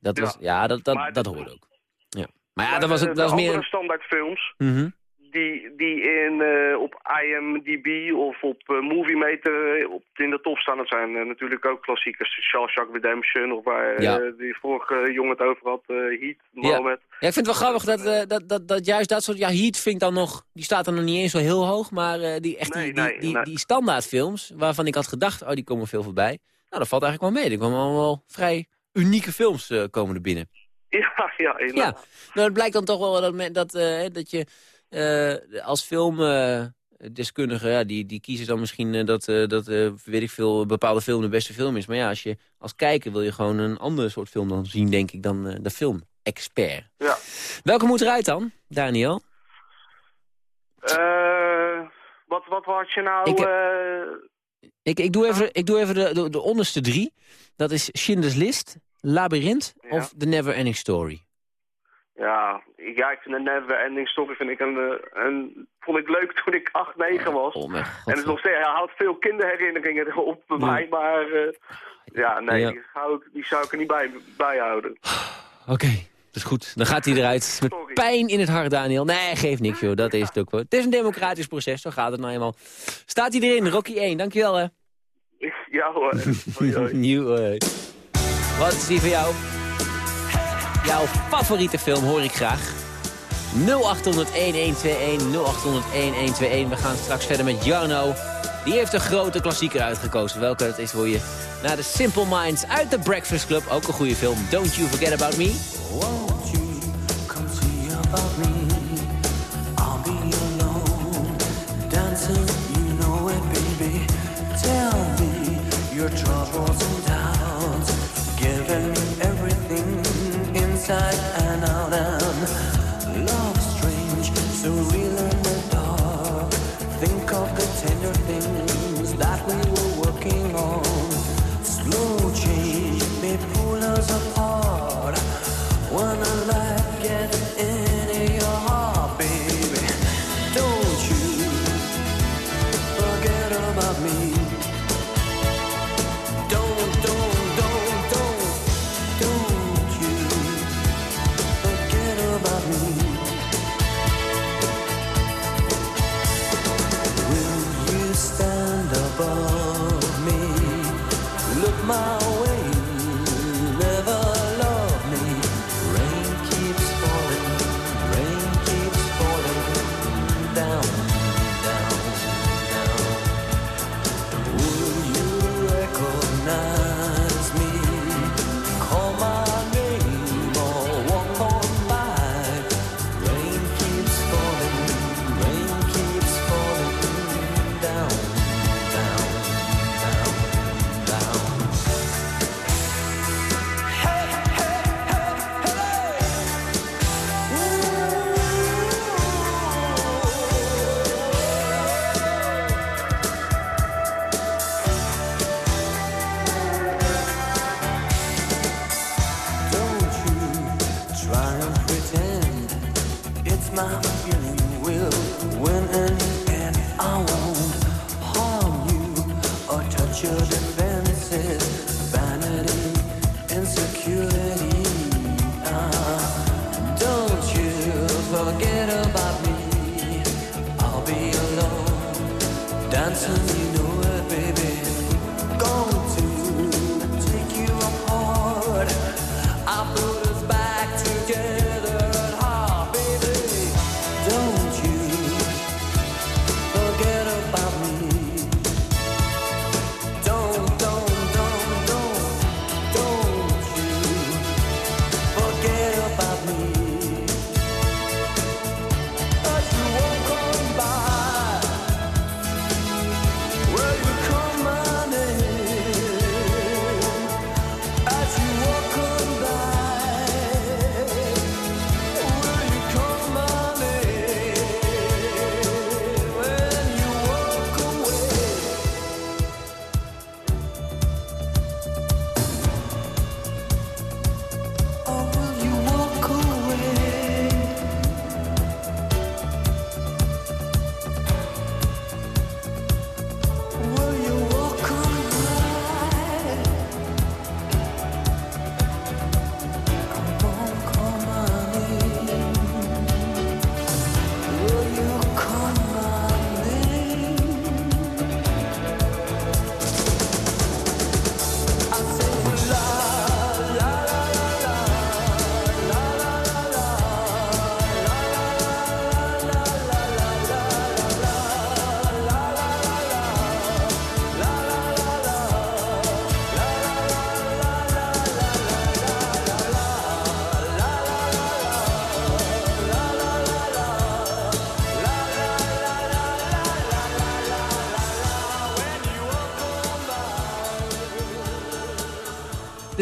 dat Ja. was, ja, dat, dat, Maar dat de- hoorde ook. Ja. Maar ja, dat was, ook, dat was meer... andere een- standaardfilms, Mhm. Die, die in, eh, op IMDb of op eh, op, in de top staan. Dat zijn natuurlijk ook klassiekers. Shawshank Redemption of waar Ja. die vorige jongen het over had, Heat, Ja. Moment. Ja, ik vind het wel grappig dat, dat, dat, dat juist dat soort... Ja, Heat vind ik dan nog... Die staat er nog niet eens zo heel hoog. Maar die, echt Nee, die, die, nee, die, nee. die standaardfilms... waarvan ik had gedacht, oh, die komen veel voorbij. Nou, dat valt eigenlijk wel mee. Er komen allemaal vrij unieke films komen er binnen. Ja, ja, Ja, inderdaad. nou, het blijkt dan toch wel dat, men, dat, eh, dat je als filmdeskundige, ja, die, die kiezen dan misschien eh, dat, eh, dat eh, weet ik veel, een bepaalde film de beste film is. Maar ja, als je als kijker wil je gewoon een ander soort film dan zien, denk ik, dan eh, de film-expert. Ja. Welke moet eruit dan, Daniel? Eh, wat, wat had je nou... Ik eh, Ik, ik doe even, ik doe even de, de, de onderste drie. Dat is Schindler's List, Labyrinth Ja. of The Never Ending Story. Ja, ik, ja, ik vind een never ending story vind ik een, eh, een, vond ik leuk toen ik 8, 9 was. Oh, en het is nog steeds, hij houdt veel kinderherinneringen op bij mij, maar eh, ja, nee, Ja. Die, zou ik, die zou ik er niet bij, bij houden. Oké, dat is goed. Dan gaat hij eruit met Sorry. pijn in het hart, Daniel. Nee, geeft niks, joh. Dat is het ook wel. Het is een democratisch proces, zo gaat het nou eenmaal. Staat hij erin, Rocky 1. Dankjewel, hè. ja hoor. Nieuw, eh. Wat is die voor jou? Jouw favoriete film hoor ik graag. 0800-1121, 0800-1121. We gaan straks verder met Jarno. Die heeft een grote klassieker uitgekozen. Welke dat is, hoor je naar de Simple Minds uit The Breakfast Club. Ook een goede film. Don't You Forget About Me. Won't you come see about me? I'll be alone, dancing, you know it, baby. Tell me your troubles and doubts, giving everything inside and out. And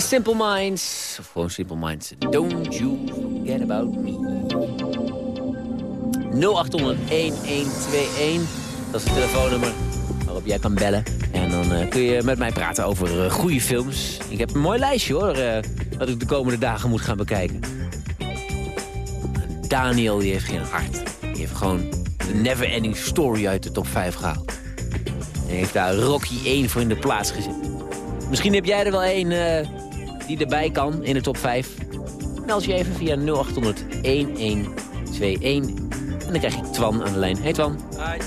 Simple Minds. Of gewoon Simple Minds. Don't you forget about me. 0800-1121. Dat is het telefoonnummer waarop jij kan bellen. En dan eh, kun je met mij praten over eh, goede films. Ik heb een mooi lijstje hoor, eh, wat ik de komende dagen moet gaan bekijken. Daniel die heeft geen hart. Die heeft gewoon de Never Ending Story uit de top 5 gehaald. En heeft daar Rocky 1 voor in de plaats gezet. Misschien heb jij er wel één die erbij kan in de top 5. Meld je even via 0800 1121. En dan krijg ik Twan aan de lijn. Hey Twan.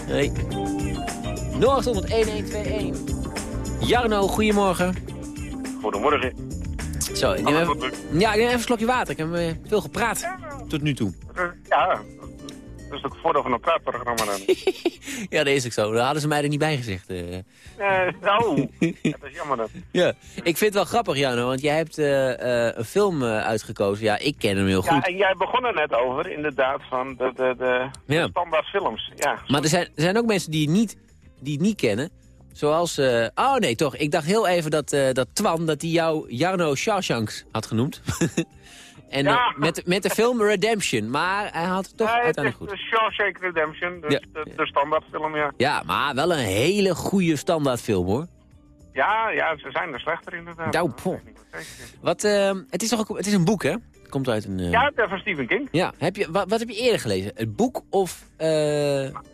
Hey. 0800 1121. Jarno, goedemorgen. Goedemorgen. Zo, ik neem even, ja, ik neem even een slokje water. Ik heb eh, veel gepraat tot nu toe. Ja, dat is ook het voordeel van een praatprogramma dan. Ja, dat is ook zo. Daar hadden ze mij er niet bij gezegd. eh. Eh, nou, dat is jammer dan. Ja, ik vind het wel grappig, Jarno, want jij hebt eh, een film uitgekozen. Ja, ik ken hem heel Ja, goed. en jij begon er net over, inderdaad, van de, de, de, Ja. de standaard films. Ja, Maar er zijn, er zijn ook mensen die het niet, die het niet kennen. Zoals... eh, oh nee, toch. Ik dacht heel even dat, dat Twan, dat hij jou Jarno Shawshanks had genoemd. en eh, Ja. met, met de film Redemption. Maar hij had het toch is uiteindelijk goed. de Shawshank Redemption, dus Ja. de, de standaard film, ja. Ja, maar wel een hele goede standaardfilm, hoor. Ja, ja, ze zijn er slechter inderdaad. Nou. Wat, eh, het is toch ook, het is een boek, hè? Het komt uit een... eh, Ja, van Stephen King. Ja, heb je, wat, wat heb je eerder gelezen? Het boek of eh,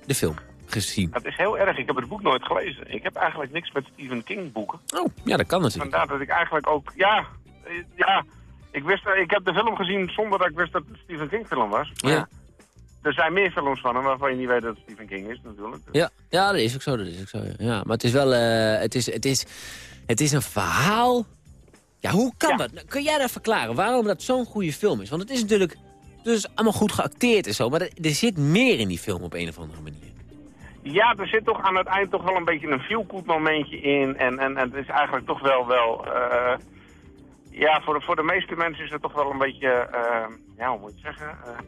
de film gezien? Het is heel erg, ik heb het boek nooit gelezen. Ik heb eigenlijk niks met Stephen King boeken. Oh, ja, dat kan natuurlijk. Vandaar dat ik eigenlijk ook, ja, ja, ik wist, eh, ik heb de film gezien zonder dat ik wist dat het een Stephen King film was. Ja. Er zijn meer films van hem waarvan je niet weet dat het Stephen King is natuurlijk. Ja, ja, dat is ook zo, dat is ook zo. Ja, Ja, maar het is wel, eh, het, is, het, is, het is een verhaal. Ja, hoe kan dat? Nou, kun jij dat verklaren, waarom dat zo'n goede film is? Want het is natuurlijk, dus allemaal goed geacteerd en zo, maar er, er zit meer in die film op een of andere manier. Ja, er zit toch aan het eind toch wel een beetje een feel-good momentje in. En, en, en het is eigenlijk toch wel wel... eh, ja, voor de, voor de meeste mensen is het toch wel een beetje... eh, ja, hoe moet je het zeggen? eh,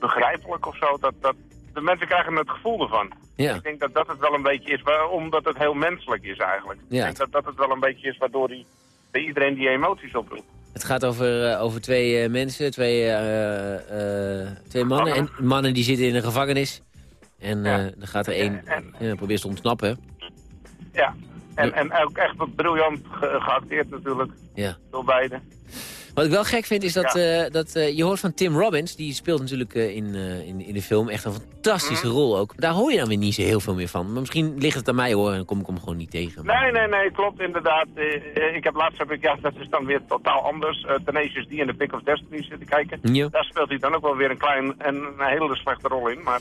begrijpelijk of zo. Dat, dat, de mensen krijgen het gevoel ervan. Ja. Ik denk dat dat het wel een beetje is, waar- omdat het heel menselijk is eigenlijk. Ja. Ik denk dat dat het wel een beetje is waardoor die, bij iedereen die emoties oproept. Het gaat over, eh, over twee eh, mensen, twee, twee mannen. En mannen die zitten in een gevangenis. En dan gaat er één, ja, probeert te ontsnappen. Ja, en, en ook echt briljant ge- geacteerd natuurlijk Ja. door beide. Wat ik wel gek vind is dat, eh, dat eh, je hoort van Tim Robbins, die speelt natuurlijk eh, in, in, in de film echt een fantastische Mhm. rol ook. Daar hoor je dan weer niet zo heel veel meer van. Maar misschien ligt het aan mij hoor en dan kom ik hem gewoon niet tegen. Nee, nee, nee, klopt inderdaad. Ik heb laatst, heb ik, ja, dat is dan weer totaal anders. Uh, Tenacious D in de Pick of Destiny zitten kijken. Ja. Daar speelt hij dan ook wel weer een klein en een hele slechte rol in. Maar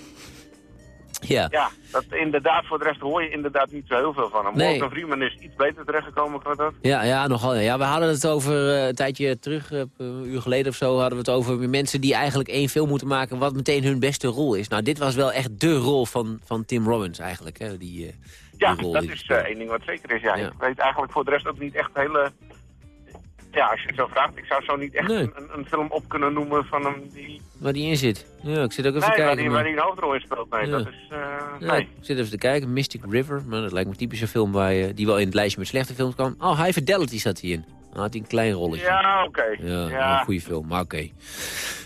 Ja. ja, dat inderdaad, voor de rest hoor je inderdaad niet zo heel veel van hem. Nee. Morgan Freeman is iets beter terechtgekomen qua dat. Ja, ja, nogal. Ja, we hadden het over eh, een tijdje terug, eh, een uur geleden of zo, hadden we het over mensen die eigenlijk één film moeten maken wat meteen hun beste rol is. Nou, dit was wel echt de rol van, van Tim Robbins eigenlijk, hè, die, eh, Ja, die rol. dat die- is één ding wat zeker is. Ja. Ja. Ik weet eigenlijk voor de rest ook niet echt hele... Ja, als je het zo vraagt, ik zou zo niet echt Nee. een, een, een film op kunnen noemen van hem die... Waar die in zit. Ja, ik zit ook even Nee, te waar kijken. die, maar- waar die een hoofdrol in speelt. Nee, Ja. dat is... eh, Ja, nee. ik zit even te kijken. Mystic River. Maar dat lijkt me een typische film waar je, die wel in het lijstje met slechte films kwam. Oh, High Fidelity zat hij in. Dan had hij een klein rolletje. Ja, oké. Ja, Ja. een goede film, maar oké.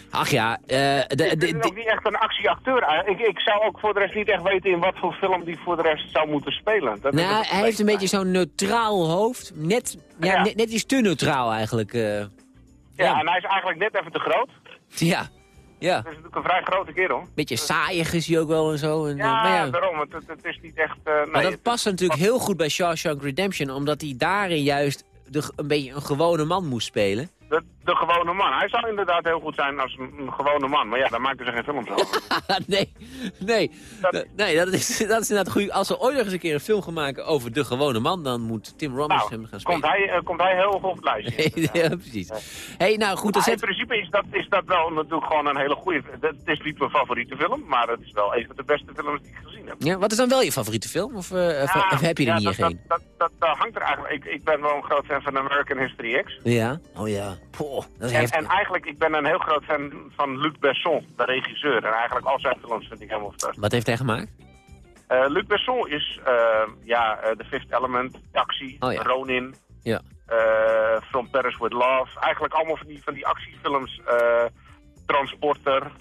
Ach ja, eh, de, Ik ben ook niet echt een actieacteur. Ik, ik zou ook voor de rest niet echt weten in wat voor film die voor de rest zou moeten spelen. Dat nou, hij heeft een beetje zo'n neutraal hoofd. Net, ja, Ja. Net, net iets te neutraal eigenlijk. eh. Ja, en hij is eigenlijk net even te groot. ja, ja. Dat is natuurlijk een vrij grote kerel. Beetje saaiig is hij ook wel en zo. En, eh, Ja, maar ja. daarom. Het, het, is niet echt... eh, nee, Maar dat het- past natuurlijk heel goed bij Shawshank Redemption. Omdat hij daarin juist de, een beetje een gewone man moest spelen. De, de gewone man. Hij zou inderdaad heel goed zijn als een, gewone man. Maar ja, daar maken ze geen films over. nee, nee. Dat, nee dat, is, dat is inderdaad goed. Als ze ooit nog eens een keer een film gaan maken over de gewone man... dan moet Tim Robbins Nou, hem gaan spelen. komt hij, eh, komt hij heel hoog op het lijstje. ja, precies. hey, nou goed, Maar in principe is dat, is dat wel natuurlijk gewoon een hele goede... Het is niet mijn favoriete film, maar het is wel een van de beste films die ik gezien heb. Ja, wat is dan wel je favoriete film? Of, eh, Ja, of heb je er ja, niet dat, echt een? dat, dat, dat, dat hangt er eigenlijk... Ik, ik ben wel een groot fan van American History X. Ja? Oh ja. Poh, dat is En, eigenlijk, ik ben een heel groot fan van Luc Besson, de regisseur. En eigenlijk al zijn films vind ik helemaal fantastisch. Wat heeft hij gemaakt? Eh, Luc Besson is, eh, ja, eh, The Fifth Element, Taxi, Oh ja. Ronin, Ja. From Paris with Love. Eigenlijk allemaal van die, van die actiefilms. Transporter,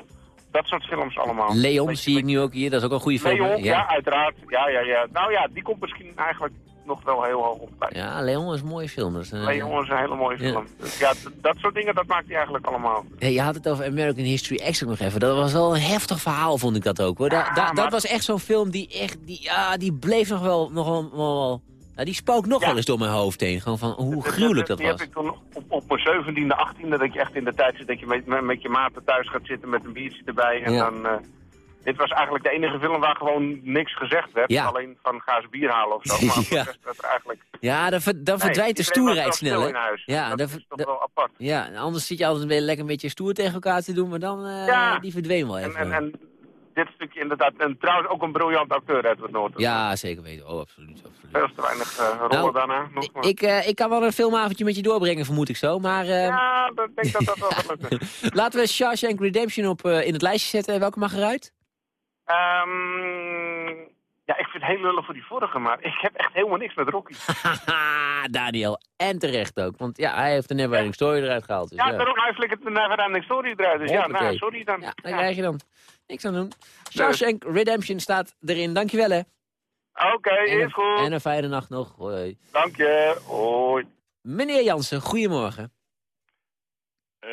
dat soort films allemaal. Leon zie ik nu ook hier. Dat is ook een goede film. Leon, ja. uiteraard. Ja, ja, ja. Nou ja, die komt misschien eigenlijk nog wel heel hoog op Ja, Leon is een mooie film. Is een, Leon is een hele mooie Ja. film. Dus ja, dat soort dingen, dat maakt hij eigenlijk allemaal. Hey, je had het over American History X ook nog even. Dat was wel een heftig verhaal, vond ik dat ook. Hoor. Da- da- maar- Dat was echt zo'n film die echt... Die, ja, die bleef nog wel... Nog wel, wel, wel- nou, die spook nog wel eens door mijn hoofd heen. Gewoon van hoe gruwelijk dat was. heb ik toen op, op mijn 17e, 18e, dat je echt in de tijd zit dat je met, met, met je maten thuis gaat zitten met een biertje erbij. En Ja. dan, eh, dit was eigenlijk de enige film waar gewoon niks gezegd werd. Ja. Alleen van ga eens bier halen of zo. Maar Ja. eigenlijk... Ja, dan, ver- dan Nee, verdwijnt de stoerheid snel, stil hè? in huis. Ja, dat is toch wel apart. ja, anders zit je altijd weer lekker een beetje stoer tegen elkaar te doen, maar dan, eh, Ja. die verdween wel En, even. en, en dit stukje inderdaad. En trouwens ook een briljant acteur, Edward Norton. ja, zeker weten. Oh, absoluut. absoluut. Veel te weinig eh, rollen Nou, daarna. Nog maar. Ik, eh, ik kan wel een filmavondje met je doorbrengen, vermoed ik zo. Maar Ja, ik denk dat dat wel gaat lukken. laten we Shawshank Redemption op, in het lijstje zetten. Welke mag eruit? Ehm, ja, ik vind het heel lullig voor die vorige, maar ik heb echt helemaal niks met Rocky. Haha, Daniel. En terecht ook. Want ja, hij heeft de Neverending Story eruit gehaald. Dus, Ja, ja. daarom hij flikkert de Neverending Story eruit. Dus ja, nou, sorry dan. Ja, daar krijg je dan niks aan doen. Shawshank Redemption staat erin. Dankjewel, hè. Oké, is een, goed. en een fijne nacht nog. Hoi. Dank je. Hoi. Meneer Jansen, goedemorgen. Eh,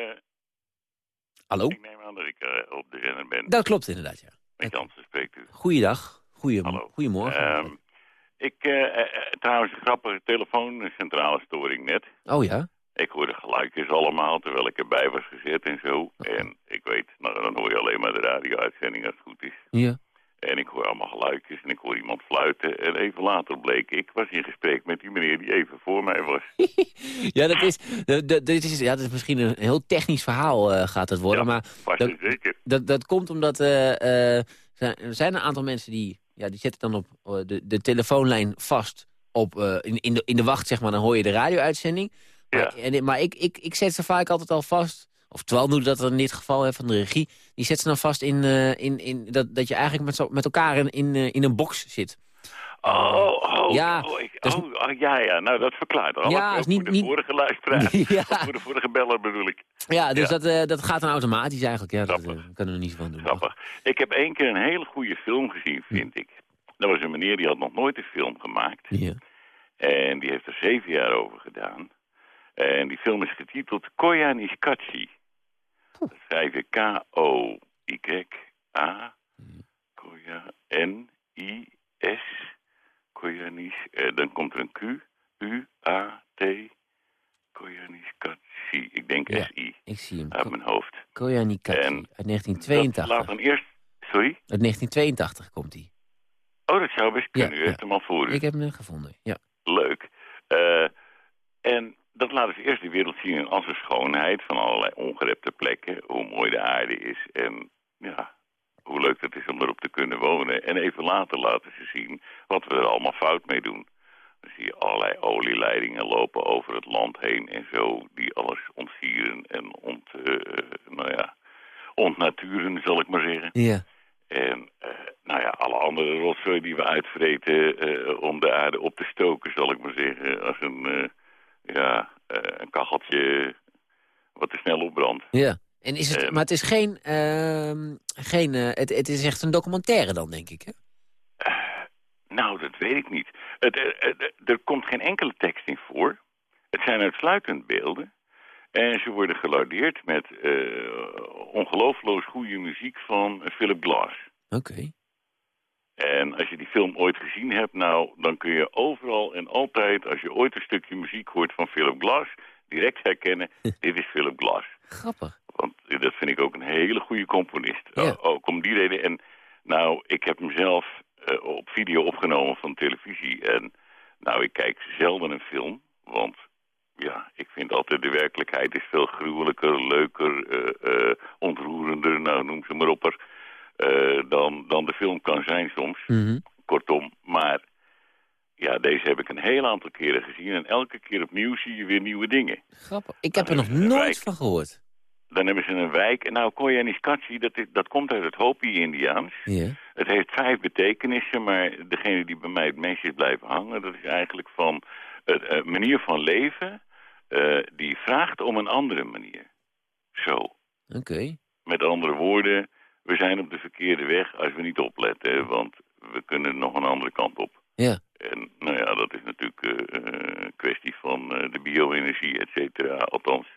Hallo? ik neem aan dat ik eh, op de renner ben. Dat klopt inderdaad, ja. Met Jansen spreekt u. Goeiedag. Goeie, Hallo. Goedemorgen. Ehm, ik, eh, trouwens, een grappige telefooncentrale storing net. oh ja? Ik hoorde geluidjes allemaal terwijl ik erbij was gezet en zo. En ik weet, nou, dan hoor je alleen maar de radio-uitzending als het goed is. Ja. En ik hoor allemaal geluidjes en ik hoor iemand fluiten. En even later bleek, ik was in gesprek met die meneer die even voor mij was. Ja, dat is, dat, is, ja, dat is misschien een heel technisch verhaal eh, gaat het worden. Ja, maar dat, zeker. dat, dat komt omdat eh, eh, er zijn- er een aantal mensen die, ja, die zetten dan op de, de telefoonlijn vast op, in, in, de, in de wacht, zeg maar. Dan hoor je de radio-uitzending. Maar, en, maar ik, ik, ik zet ze vaak altijd al vast. Of terwijl doet dat in dit geval hè, van de regie. Die zet ze dan vast in, eh, in, in dat, dat je eigenlijk met, zo, met elkaar in, in, eh, in een box zit. Oh, oh, Ja, oh, ik- dus- oh, oh, ja, ja, nou dat verklaart alles. Ja, is niet- voor de niet- vorige luisteraar. Ja. Voor de vorige beller bedoel ik. Ja, dus Ja. Dat, eh, dat gaat dan automatisch eigenlijk. Ja, dat kunnen we niet van doen. Grappig. Ik heb één keer een hele goede film gezien, vind ik. Dat was een meneer die had nog nooit een film gemaakt. Ja. En die heeft er zeven jaar over gedaan. En die film is getiteld Koyaanisqatsi. Dat schrijf je K-O-Y-A. Koya N-I-S. Koyanis. Eh, dan komt er een Q. U-A-T. Koyaanisqatsi. Ik denk Ja, S-I. Ik zie hem. Uit mijn hoofd. Koyani Katsi En uit Dat 1982. laat dan eerst... Sorry? Uit 1982 komt hij. Oh, dat zou best kunnen. Ja, U heeft hem al voor u. Ik heb hem gevonden, ja. Leuk. Eh, en dat laten ze eerst de wereld zien in al zijn schoonheid... van allerlei ongerepte plekken, hoe mooi de aarde is... en ja, hoe leuk het is om erop te kunnen wonen. En even later laten ze zien wat we er allemaal fout mee doen. Dan zie je allerlei olieleidingen lopen over het land heen en zo... die alles ontvieren en ont, eh, nou ja, ontnaturen, zal ik maar zeggen. Ja. En eh, nou ja, alle andere rotzooi die we uitvreten eh, om de aarde op te stoken, zal ik maar zeggen. Als een, eh, ja, eh, een kacheltje wat te snel opbrandt. ja. En is het, Ehm. maar het is geen... ehm, geen eh, het, het is echt een documentaire dan, denk ik, hè? Nou, dat weet ik niet. Het, eh, eh, er komt geen enkele tekst in voor. Het zijn uitsluitend beelden. En ze worden gelardeerd met eh ongelooflijk goede muziek van Philip Glass. Oké. En als je die film ooit gezien hebt, nou, dan kun je overal en altijd, als je ooit een stukje muziek hoort van Philip Glass, direct herkennen, dit is Philip Glass. Grappig. Want dat vind ik ook een hele goede componist. Ja. Ook om die reden. En nou, ik heb hem zelf eh, op video opgenomen van televisie. En nou, ik kijk zelden een film. Want ja, ik vind altijd de werkelijkheid is veel gruwelijker, leuker, eh, eh, ontroerender, nou noem ze maar op eh, dan, dan de film kan zijn soms. Mhm. Kortom, maar ja, deze heb ik een heel aantal keren gezien. En elke keer opnieuw zie je weer nieuwe dingen. Grappig. Ik heb er nog nooit wijk. van gehoord. Dan hebben ze een wijk. En nou, Koyaanisqatsi, dat, is- dat komt uit het Hopi-Indiaans. Ja. Het heeft vijf betekenissen, maar degene die bij mij het meest is blijven hangen... dat is eigenlijk van een eh, manier van leven eh, die vraagt om een andere manier. Zo. Oké. Met andere woorden, we zijn op de verkeerde weg als we niet opletten. Want we kunnen nog een andere kant op. Ja. En nou ja, dat is natuurlijk eh, eh, een kwestie van eh, de bio-energie, et cetera. Althans,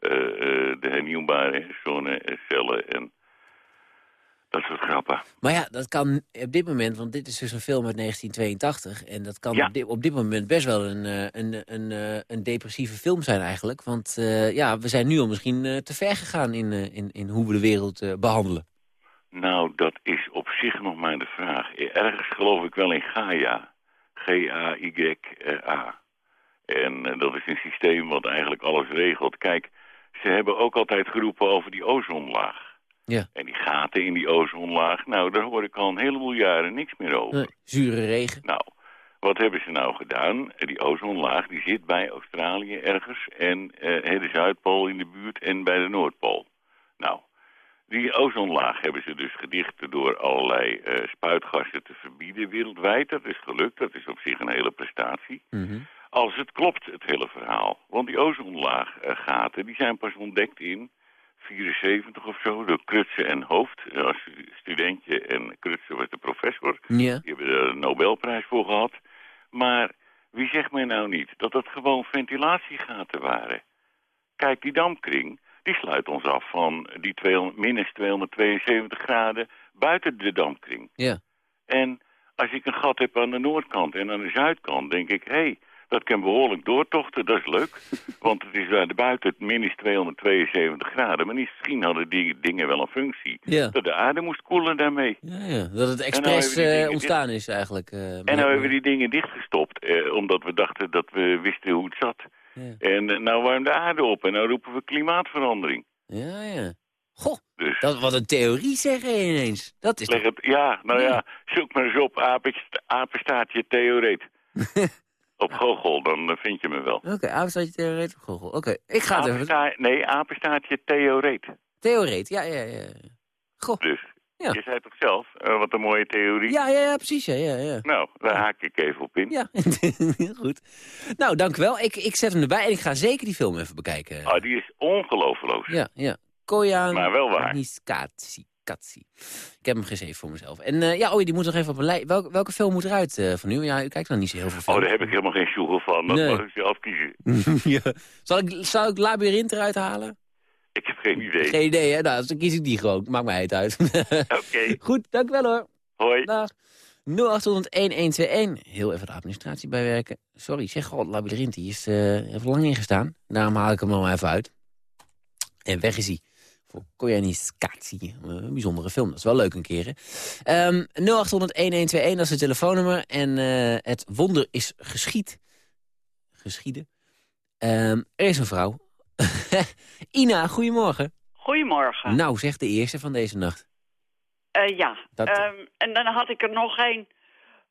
de hernieuwbare zonnecellen en dat soort grappen. Maar ja, dat kan op dit moment, want dit is dus een film uit 1982... en dat kan Ja. op, dit, op dit moment best wel een, een, een, een depressieve film zijn eigenlijk. Want ja, we zijn nu al misschien te ver gegaan in, in, in hoe we de wereld eh, behandelen. Nou, dat is op zich nog maar de vraag. Ergens geloof ik wel in Gaia. G-A-Y-A. En eh, dat is een systeem wat eigenlijk alles regelt. Kijk, ze hebben ook altijd geroepen over die ozonlaag. Ja. En die gaten in die ozonlaag, nou, daar hoor ik al een heleboel jaren niks meer over. Nee, zure regen. Nou, wat hebben ze nou gedaan? Die ozonlaag die zit bij Australië ergens en eh, de Zuidpool in de buurt en bij de Noordpool. Nou, die ozonlaag hebben ze dus gedicht door allerlei eh, spuitgassen te verbieden wereldwijd. Dat is gelukt, dat is op zich een hele prestatie. Mhm. Als het klopt, het hele verhaal. Want die ozonlaaggaten die zijn pas ontdekt in 74 of zo door Krutse en Hoofd. Als studentje en Krutse was de professor. Die hebben er een Nobelprijs voor gehad. Maar wie zegt mij nou niet dat dat gewoon ventilatiegaten waren? Kijk, die dampkring, die sluit ons af van die 200, minus 272 graden buiten de dampkring. Ja. En als ik een gat heb aan de noordkant en aan de zuidkant, denk ik... hé, hey, dat kan behoorlijk doortochten, dat is leuk. want het is daar buiten minus 272 graden. Maar misschien hadden die dingen wel een functie. Ja. Dat de aarde moest koelen daarmee. Ja, ja, dat het nou expres eh, ontstaan is eigenlijk. eh, En nou hebben we die dingen dichtgestopt, eh, omdat we dachten dat we wisten hoe het zat. Ja. En eh, nou warmt de aarde op en nou roepen we klimaatverandering. Ja, ja. Goh, Dus dat, wat een theorie zeggen ineens. Dat is leg het, ja, nou ja, zoek maar eens op apenst- apenstaartje theoreet. op Google, dan eh, vind je me wel. Oké, avondstaatje theoreet op Google. Oké, ik ga het even... Nee, apenstaartje theoreet. Theoreet, ja, ja, ja. Goh. Dus, Ja. je zei toch zelf, eh, wat een mooie theorie. Ja, ja, ja, precies, ja, ja, ja. Nou, daar haak ik even op in. Ja, goed. Nou, dank u wel. Ik, ik zet hem erbij en ik ga zeker die film even bekijken. Ah, die is ongelooflijk. Ja, ja. Koyan Maar wel waar. Niskatsi. Katsi. Ik heb hem gezien voor mezelf. En eh, ja, oh, die moet nog even op een lijst. Welke, welke film moet eruit eh, van u? Ja, u kijkt nog niet zo heel veel Oh, films. daar heb ik helemaal geen sjoegel van. Dat Nee. mag ik zelf kiezen. ja. zal, ik, zal ik Labyrinth eruit halen? Ik heb geen idee. Geen idee, hè? Nou, dan kies ik die gewoon. Maakt mij het uit. Oké, Goed, dank u wel hoor. hoi. Dag. 0800-1121. Heel even de administratie bijwerken. Sorry, zeg god, Labyrinth, die is eh even lang ingestaan. Daarom haal ik hem maar even uit. En weg is hij. Voor Koyanis Katsi. Een bijzondere film, dat is wel leuk een keer. hè. Ehm 0800-1121, dat is het telefoonnummer. En eh, het wonder is geschied. Geschieden. Ehm, er is een vrouw. Ina, goedemorgen. Goedemorgen. Nou, zeg de eerste van deze nacht. Eh, ja, Dat- Ehm, en dan had ik er nog een.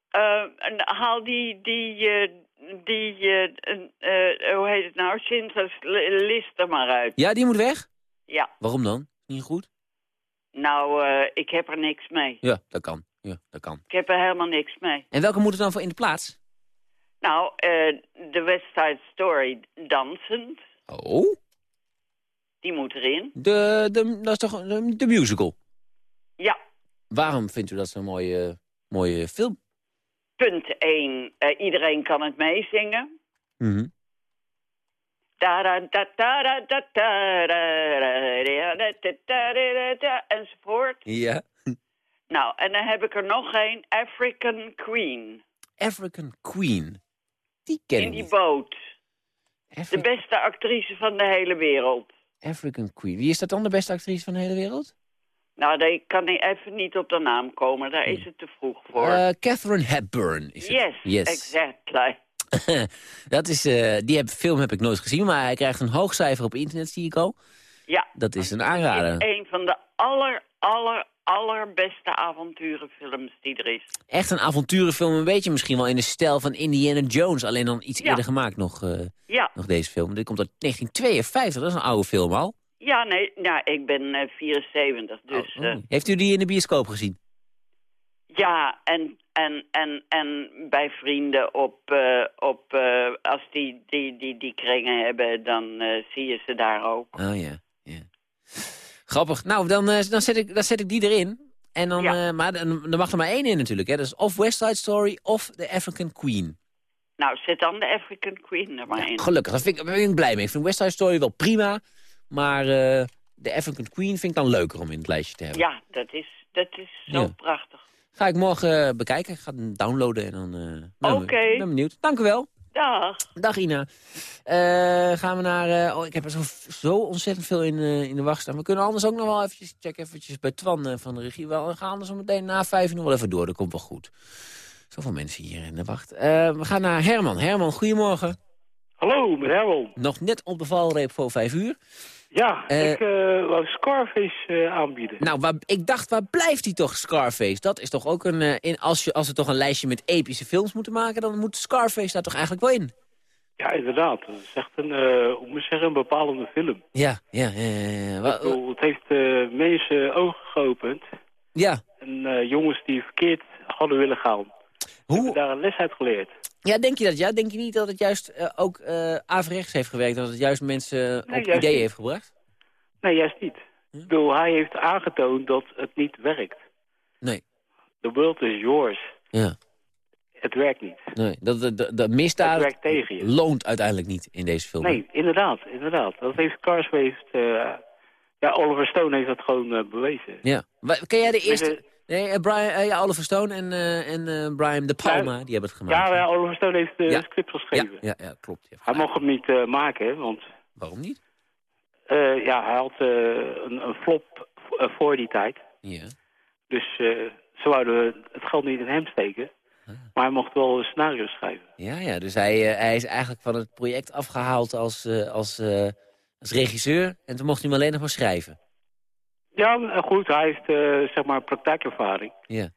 Eh, en haal die, die, eh, die eh, hoe heet het nou, Sinter's list er maar uit. Ja, die moet weg? Ja, Waarom dan? Niet goed? nou, ik heb er niks mee. Ja, dat kan. Ja, dat kan. Ik heb er helemaal niks mee. En welke moet er dan voor in de plaats? Nou, de West Side Story dansend, Oh? Die moet erin. De, de, dat is toch de, de musical? Ja. Waarom vindt u dat zo'n mooie, mooie film? Punt 1. Uh, eh, iedereen kan het meezingen. Mm. Enzovoort. Ja. Nou, en dan heb ik er nog een. African Queen. African Queen. Die ken ik In die niet. boot. De beste actrice van de hele wereld. African Queen. Wie is dat dan, de beste actrice van de hele wereld? Nou, daar kan ik even niet op de naam komen. Daar is het te vroeg voor. Eh, Catherine Hepburn is het. yes, yes. exactly. dat is, eh, die heb, film heb ik nooit gezien, maar hij krijgt een hoog cijfer op internet, zie ik al. Ja, Dat is een aanrader. is een van de aller, aller, allerbeste avonturenfilms die er is. Echt een avonturenfilm, een beetje misschien wel in de stijl van Indiana Jones. Alleen dan iets Ja. eerder gemaakt nog, eh, Ja, nog deze film. Dit komt uit 1952, dat is een oude film al. ja nee, nou, ik ben eh, 74, dus... Oh, eh. Heeft u die in de bioscoop gezien? Ja, en, en, en, en bij vrienden op, eh, op eh, als die, die, die, die kringen hebben, dan eh, zie je ze daar ook. Oh ja, ja. Grappig. Nou, dan, eh, dan, zet ik, dan zet ik die erin. En dan, eh, maar dan, dan mag er maar één in natuurlijk. Hè? Dat is of West Side Story of The African Queen. Nou, zet dan de African Queen er maar in. Gelukkig, daar vind ik, daar ben ik blij mee. Ik vind West Side Story wel prima. Maar eh, The African Queen vind ik dan leuker om in het lijstje te hebben. Ja, dat is, dat is zo Ja. prachtig. Ga ik morgen eh, bekijken. Ik ga hem downloaden en dan... eh, ben Oké. ben benieuwd. Dank u wel. Dag. Dag Ina. Eh, gaan we naar... eh, oh, ik heb er zo, zo ontzettend veel in, eh, in de wacht staan. We kunnen anders ook nog wel eventjes... Check eventjes bij Twan van de regie. Wel, we gaan anders zo meteen na vijf uur wel even door. Dat komt wel goed. Zoveel mensen hier in de wacht. Eh, we gaan naar Herman. Herman, goedemorgen. Hallo, met Herman. Nog net op de valreep voor vijf uur. Ja, Eh, ik eh wou Scarface eh, aanbieden. Nou, waar, ik dacht, waar blijft hij toch, Scarface? Dat is toch ook een... in, als, je, als we toch een lijstje met epische films moeten maken... dan moet Scarface daar toch eigenlijk wel in? Ja, inderdaad. Dat is echt een, hoe moet ik zeggen, een bepalende film. Ja, ja, ja. ja, bedoel, het heeft mensen ogen geopend. ja. En jongens die verkeerd hadden willen gaan. Hoe? Hebben daar een les uit geleerd. Ja, denk je dat? Ja, denk je niet dat het juist eh, ook eh averechts heeft gewerkt? Dat het juist mensen op juist ideeën niet. heeft gebracht? Nee, juist niet. Ik bedoel, hij heeft aangetoond dat het niet werkt. Nee. The world is yours. Ja. Het werkt niet. Nee, dat, dat, dat, dat Het misdaad werkt tegen je. loont uiteindelijk niet in deze film. Nee, inderdaad, inderdaad. Dat heeft Scarface... heeft, eh, ja, Oliver Stone heeft dat gewoon eh, bewezen. Ja. Ken jij de eerste... Nee, eh, Brian, eh, ja, Oliver Stone en, eh, en Brian De Palma, die hebben het gemaakt. Ja, Oliver Stone heeft de Ja. script geschreven. ja, ja, klopt. Hij mocht hem niet maken, hè, want... Waarom niet? ja, hij had een, een flop voor die tijd. Ja. Dus ze wouden het geld niet in hem steken. Ah. Maar hij mocht wel een scenario schrijven. Ja, ja, dus hij, hij is eigenlijk van het project afgehaald als, als, als regisseur. En toen mocht hij hem alleen nog maar schrijven. Ja, maar goed, hij heeft eh, zeg maar praktijkervaring. Ja.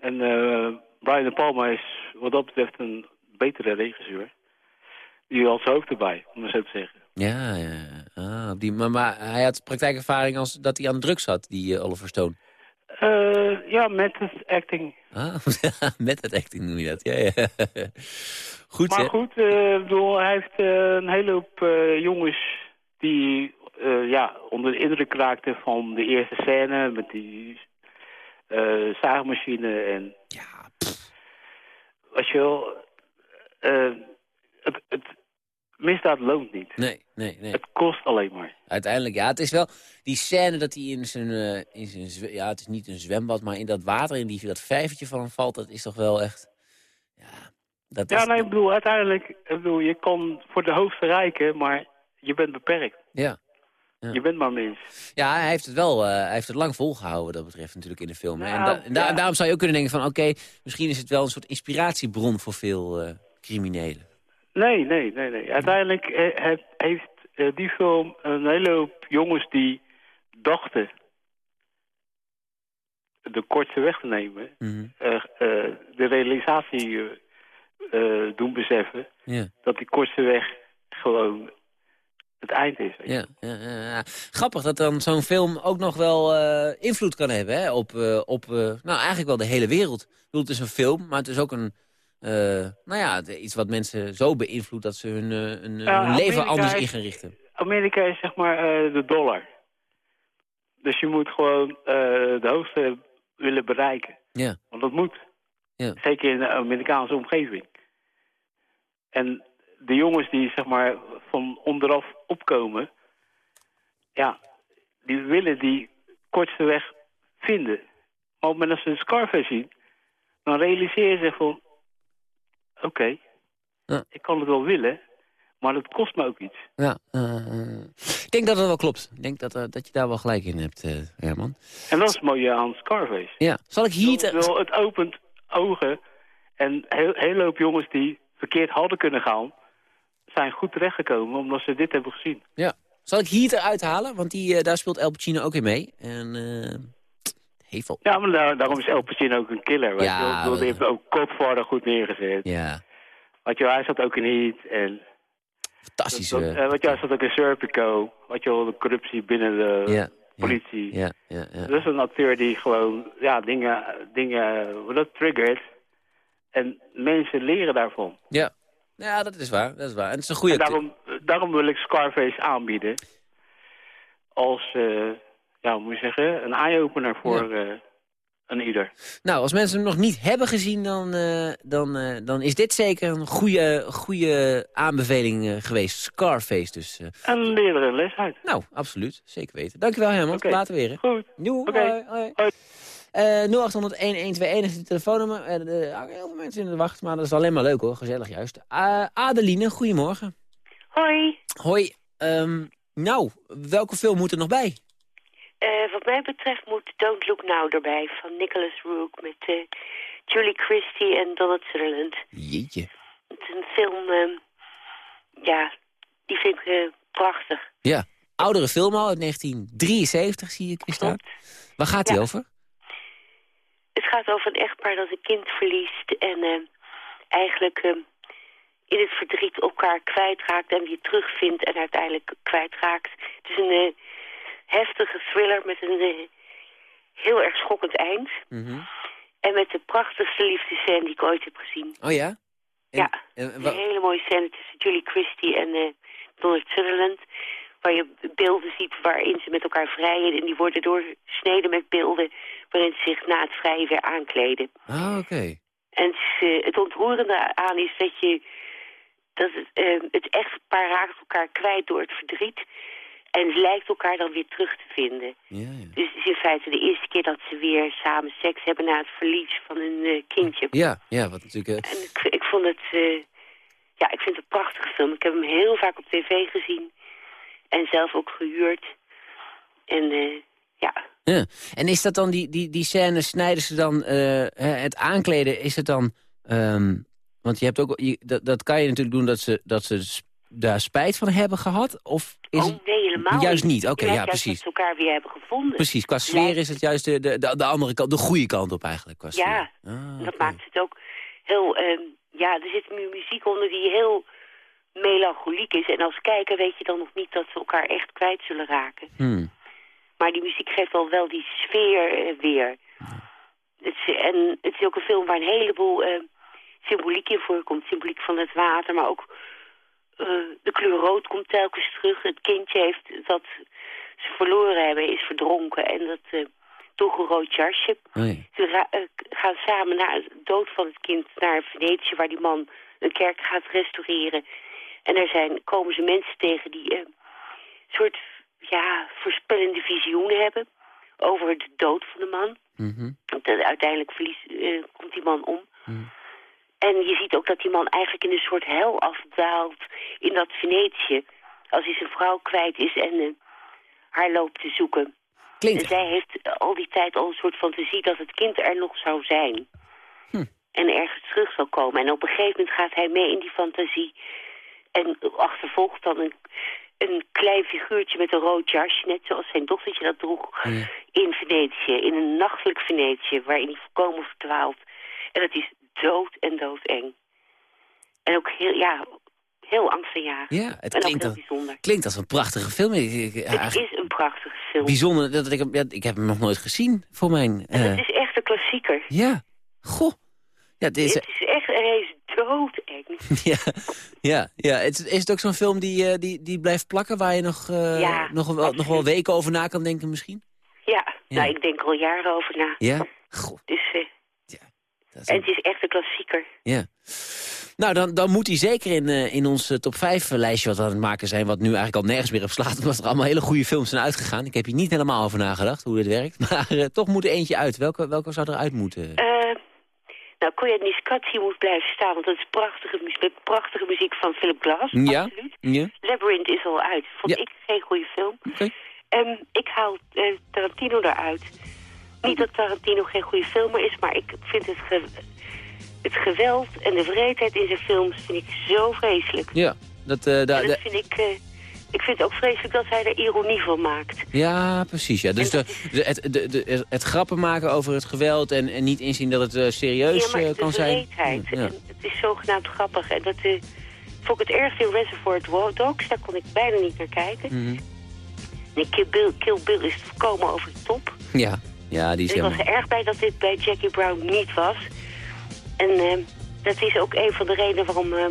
En eh, Brian De Palma is wat dat betreft een betere regisseur. Die had zijn hoofd erbij, om het zo te zeggen. Ja, ja. Ah, die, maar, maar hij had praktijkervaring als dat hij aan drugs zat, die eh, Oliver Stone. Eh, ja, met het acting. Ah, met het acting noem je dat. Ja, ja. Goed, maar hè? goed, eh, ik bedoel, hij heeft eh, een hele hoop eh, jongens die eh, ja, onder de indruk raakten van de eerste scène met die eh zaagmachine en... Ja, Als je wel, eh, het, het misdaad loont niet. Nee, nee, nee. Het kost alleen maar. Uiteindelijk, ja, het is wel die scène dat hij in zijn, in zijn ja, het is niet een zwembad, maar in dat water, in die, dat vijvertje van hem valt, dat is toch wel echt, ja, dat Ja, is, nee, ik bedoel, uiteindelijk, ik bedoel, je kan voor de hoogste rijken, maar je bent beperkt. ja. Ja. Je bent maar mens. Ja, hij heeft het wel, eh, hij heeft het lang volgehouden wat dat betreft natuurlijk in de film. en, Nou, da- en da- ja. en daarom zou je ook kunnen denken van, oké, misschien is het wel een soort inspiratiebron voor veel eh, criminelen. Nee, nee, nee, nee. Uiteindelijk eh, he- heeft eh, die film een hele hoop jongens die dachten de kortste weg te nemen, Mhm. de realisatie doen beseffen dat die kortste weg gewoon het eind is. Ja, ja, ja. Grappig dat dan zo'n film ook nog wel eh, invloed kan hebben hè, op, eh, op eh, nou, eigenlijk wel de hele wereld. Ik bedoel, het is een film, maar het is ook een, nou ja, iets wat mensen zo beïnvloedt dat ze hun, hun, Ja, hun leven anders is- in gaan richten. Amerika is zeg maar de dollar. Dus je moet gewoon de hoogste willen bereiken. Ja. Want dat moet. Ja. Zeker in de Amerikaanse omgeving. En de jongens die zeg maar van onderaf opkomen... Ja, die willen die kortste weg vinden. Maar op het moment dat ze een Scarface zien... dan realiseren ze zich van... Oké, Ja. ik kan het wel willen... maar het kost me ook iets. Ja, eh, eh. ik denk dat het wel klopt. Ik denk dat, eh, dat je daar wel gelijk in hebt, eh, Herman. En dat is het mooie aan Scarface. Ja, zal ik hier... Te- het opent ogen. En heel, hele hoop jongens die verkeerd hadden kunnen gaan... zijn goed terechtgekomen omdat ze dit hebben gezien. Ja. Zal ik hier eruit halen? Want die, eh, daar speelt El Pacino ook in mee. En eh heeft wel... Ja, maar daar- daarom is El Pacino ook een killer. Weet Ja, je? die heeft ook Godfather goed neergezet. Ja, Weet je, hij zat ook in Heat. En fantastisch. dat, eh. weet je, hij zat ook in Serpico. Weet je de corruptie binnen de ja, politie. ja, ja, ja. Dat is een acteur die gewoon ja, dingen, dingen dat triggert. En mensen leren daarvan. Ja. Ja, dat is waar. Dat is waar. En het is een goede En daarom, daarom wil ik Scarface aanbieden. Als, eh, ja, hoe moet je zeggen, een eye-opener voor, eh, een ieder. Nou, als mensen hem nog niet hebben gezien, dan, eh, dan, eh, dan is dit zeker een goede, goede aanbeveling eh, geweest. Scarface dus. eh. En leer er een les uit. Nou, absoluut. Zeker weten. Dankjewel Herman. Oké. Later weer. hè. Goed. Doei. Hoi, hoi. 0800-1121 is het telefoonnummer. Eh, Er hangen heel veel mensen in de wacht, maar dat is alleen maar leuk hoor. Gezellig juist. Eh, Adeline, goedemorgen. Hoi. Hoi. Ehm, nou, welke film moet er nog bij? Wat mij betreft moet Don't Look Now erbij van Nicholas Rook met Julie Christie en Donald Sutherland. Jeetje. Het is een film, ehm, ja, die vind ik prachtig. Ja, oudere film al uit 1973 zie ik hier staan. Waar gaat die Ja. over? Het gaat over een echtpaar dat een kind verliest en eh, eigenlijk eh, in het verdriet elkaar kwijtraakt en weer terugvindt en uiteindelijk kwijtraakt. Het is een eh, heftige thriller met een heel erg schokkend eind. En met de prachtigste liefdescène die ik ooit heb gezien. Oh ja? ja, En een hele mooie scène tussen Julie Christie en Donald Sutherland. Waar je beelden ziet waarin ze met elkaar vrijen. En die worden doorsneden met beelden waarin ze zich na het vrijen weer aankleden. Ah, oké. En het, eh, het ontroerende aan is dat je dat het, eh, het echtpaar raakt elkaar kwijt door het verdriet. En lijkt elkaar dan weer terug te vinden. Dus het is in feite de eerste keer dat ze weer samen seks hebben na het verlies van een eh, kindje. Ja, ja, wat natuurlijk... eh, En ik, ik vond het, ja, ik vind het een prachtige film. Ik heb hem heel vaak op tv gezien. En zelf ook gehuurd. En eh, ja, Ja. En is dat dan, die, die, die scène, snijden ze dan, eh, het aankleden, is het dan... ehm, want je hebt ook, je, dat, dat kan je natuurlijk doen dat ze, dat ze daar spijt van hebben gehad? Of is oh nee, helemaal juist niet? Oké, ja, precies. dat ze elkaar weer hebben gevonden. Precies, qua sfeer is het juist de, de, de, de andere kant, de goede kant op eigenlijk. Qua. Ja, Ah, dat maakt het ook heel... ehm, ja, er zit mu- muziek onder die heel melancholiek is. En als kijker weet je dan nog niet dat ze elkaar echt kwijt zullen raken. Hmm. Maar die muziek geeft al wel die sfeer eh, weer. Het is, en het is ook een film waar een heleboel eh, symboliek in voorkomt. Symboliek van het water, maar ook eh, de kleur rood komt telkens terug. Het kindje heeft dat ze verloren hebben, is verdronken. En dat eh toch een rood jasje. Ze gaan samen na de dood van het kind naar Venetië... waar die man een kerk gaat restaureren. En daar zijn, komen ze mensen tegen die eh, een soort ja, voorspellende visioenen hebben... over de dood van de man. Mhm. Eh, uiteindelijk verlies, eh, komt die man om. En je ziet ook dat die man eigenlijk in een soort hel afdaalt in dat Venetië. Als hij zijn vrouw kwijt is en eh, haar loopt te zoeken. Klinkt. En zij heeft eh, al die tijd al een soort fantasie dat het kind er nog zou zijn. En ergens terug zal komen. En op een gegeven moment gaat hij mee in die fantasie. En achtervolgt dan een, een klein figuurtje met een rood jasje. Net zoals zijn dochtertje dat droeg in Venetië. In een nachtelijk Venetië waarin hij volkomen verdwaalt. En dat is dood en doodeng. En ook heel, ja, heel angstaanjagend. Ja, het en ook klinkt, bijzonder. klinkt als een prachtige film. Ik- ik- Het eigenlijk is een prachtige film. bijzonder, dat ik, ja, ik heb hem nog nooit gezien voor mijn... Eh, het is echt een klassieker. Ja, goh. Ja, het is, Het is echt, hij is doodeng. ja, ja, ja. Het, is het ook zo'n film die, eh, die, die blijft plakken... waar je nog, eh, Ja, nog, wel, nog wel weken over na kan denken misschien? Ja, Ja. nou, ik denk er al jaren over na. Ja? Dus, eh, dat is en het is echt een klassieker. Ja. Nou, dan, dan moet hij zeker in, eh, in ons top 5 lijstje wat we aan het maken zijn... wat nu eigenlijk al nergens meer op slaat... omdat er allemaal hele goede films zijn uitgegaan. Ik heb hier niet helemaal over nagedacht hoe dit werkt. Maar toch moet er eentje uit. Welke, welke zou eruit moeten? Nou, Koya Niskatsi moet blijven staan, want dat is prachtige, muziek, prachtige muziek van Philip Glass. ja? absoluut. Ja? Labyrinth is al uit. Vond Ja. ik geen goede film. Oké. Ehm, ik haal eh, Tarantino eruit. Niet dat Tarantino geen goede filmer is, maar ik vind het, ge- het geweld en de wreedheid in zijn films vind ik zo vreselijk. Ja, dat, da- da- dat vind ik, eh, ik vind het ook vreselijk dat hij er ironie van maakt. ja, precies. Ja. Dus de, de, het, de, de, het grappen maken over het geweld... en, en niet inzien dat het eh, serieus ja, maar eh, de kan zijn. Ja. En het is zogenaamd grappig. En dat eh, vond ik het ergste in Reservoir Dogs. Daar kon ik bijna niet naar kijken. Mhm. Nee, Kill Bill, Kill Bill is volkomen over de top. ja. ja, die is En ik was er erg bij dat dit bij Jackie Brown niet was. En eh, dat is ook een van de redenen waarom eh,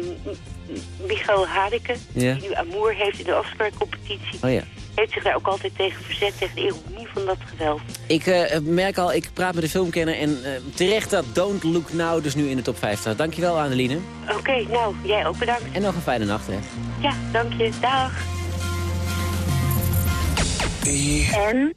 Michael Hadeke, Ja. die nu Amour heeft in de Oscar-competitie... Oh ja. heeft zich daar ook altijd tegen verzet, tegen de ironie van dat geweld. Ik eh, merk al, ik praat met de filmkenner en eh, terecht dat Don't Look Now dus nu in de top 5 staat. Dankjewel, Anneline. Oké, nou, jij ook bedankt. En nog een fijne nacht, hè. Ja, dank je. Dag. En?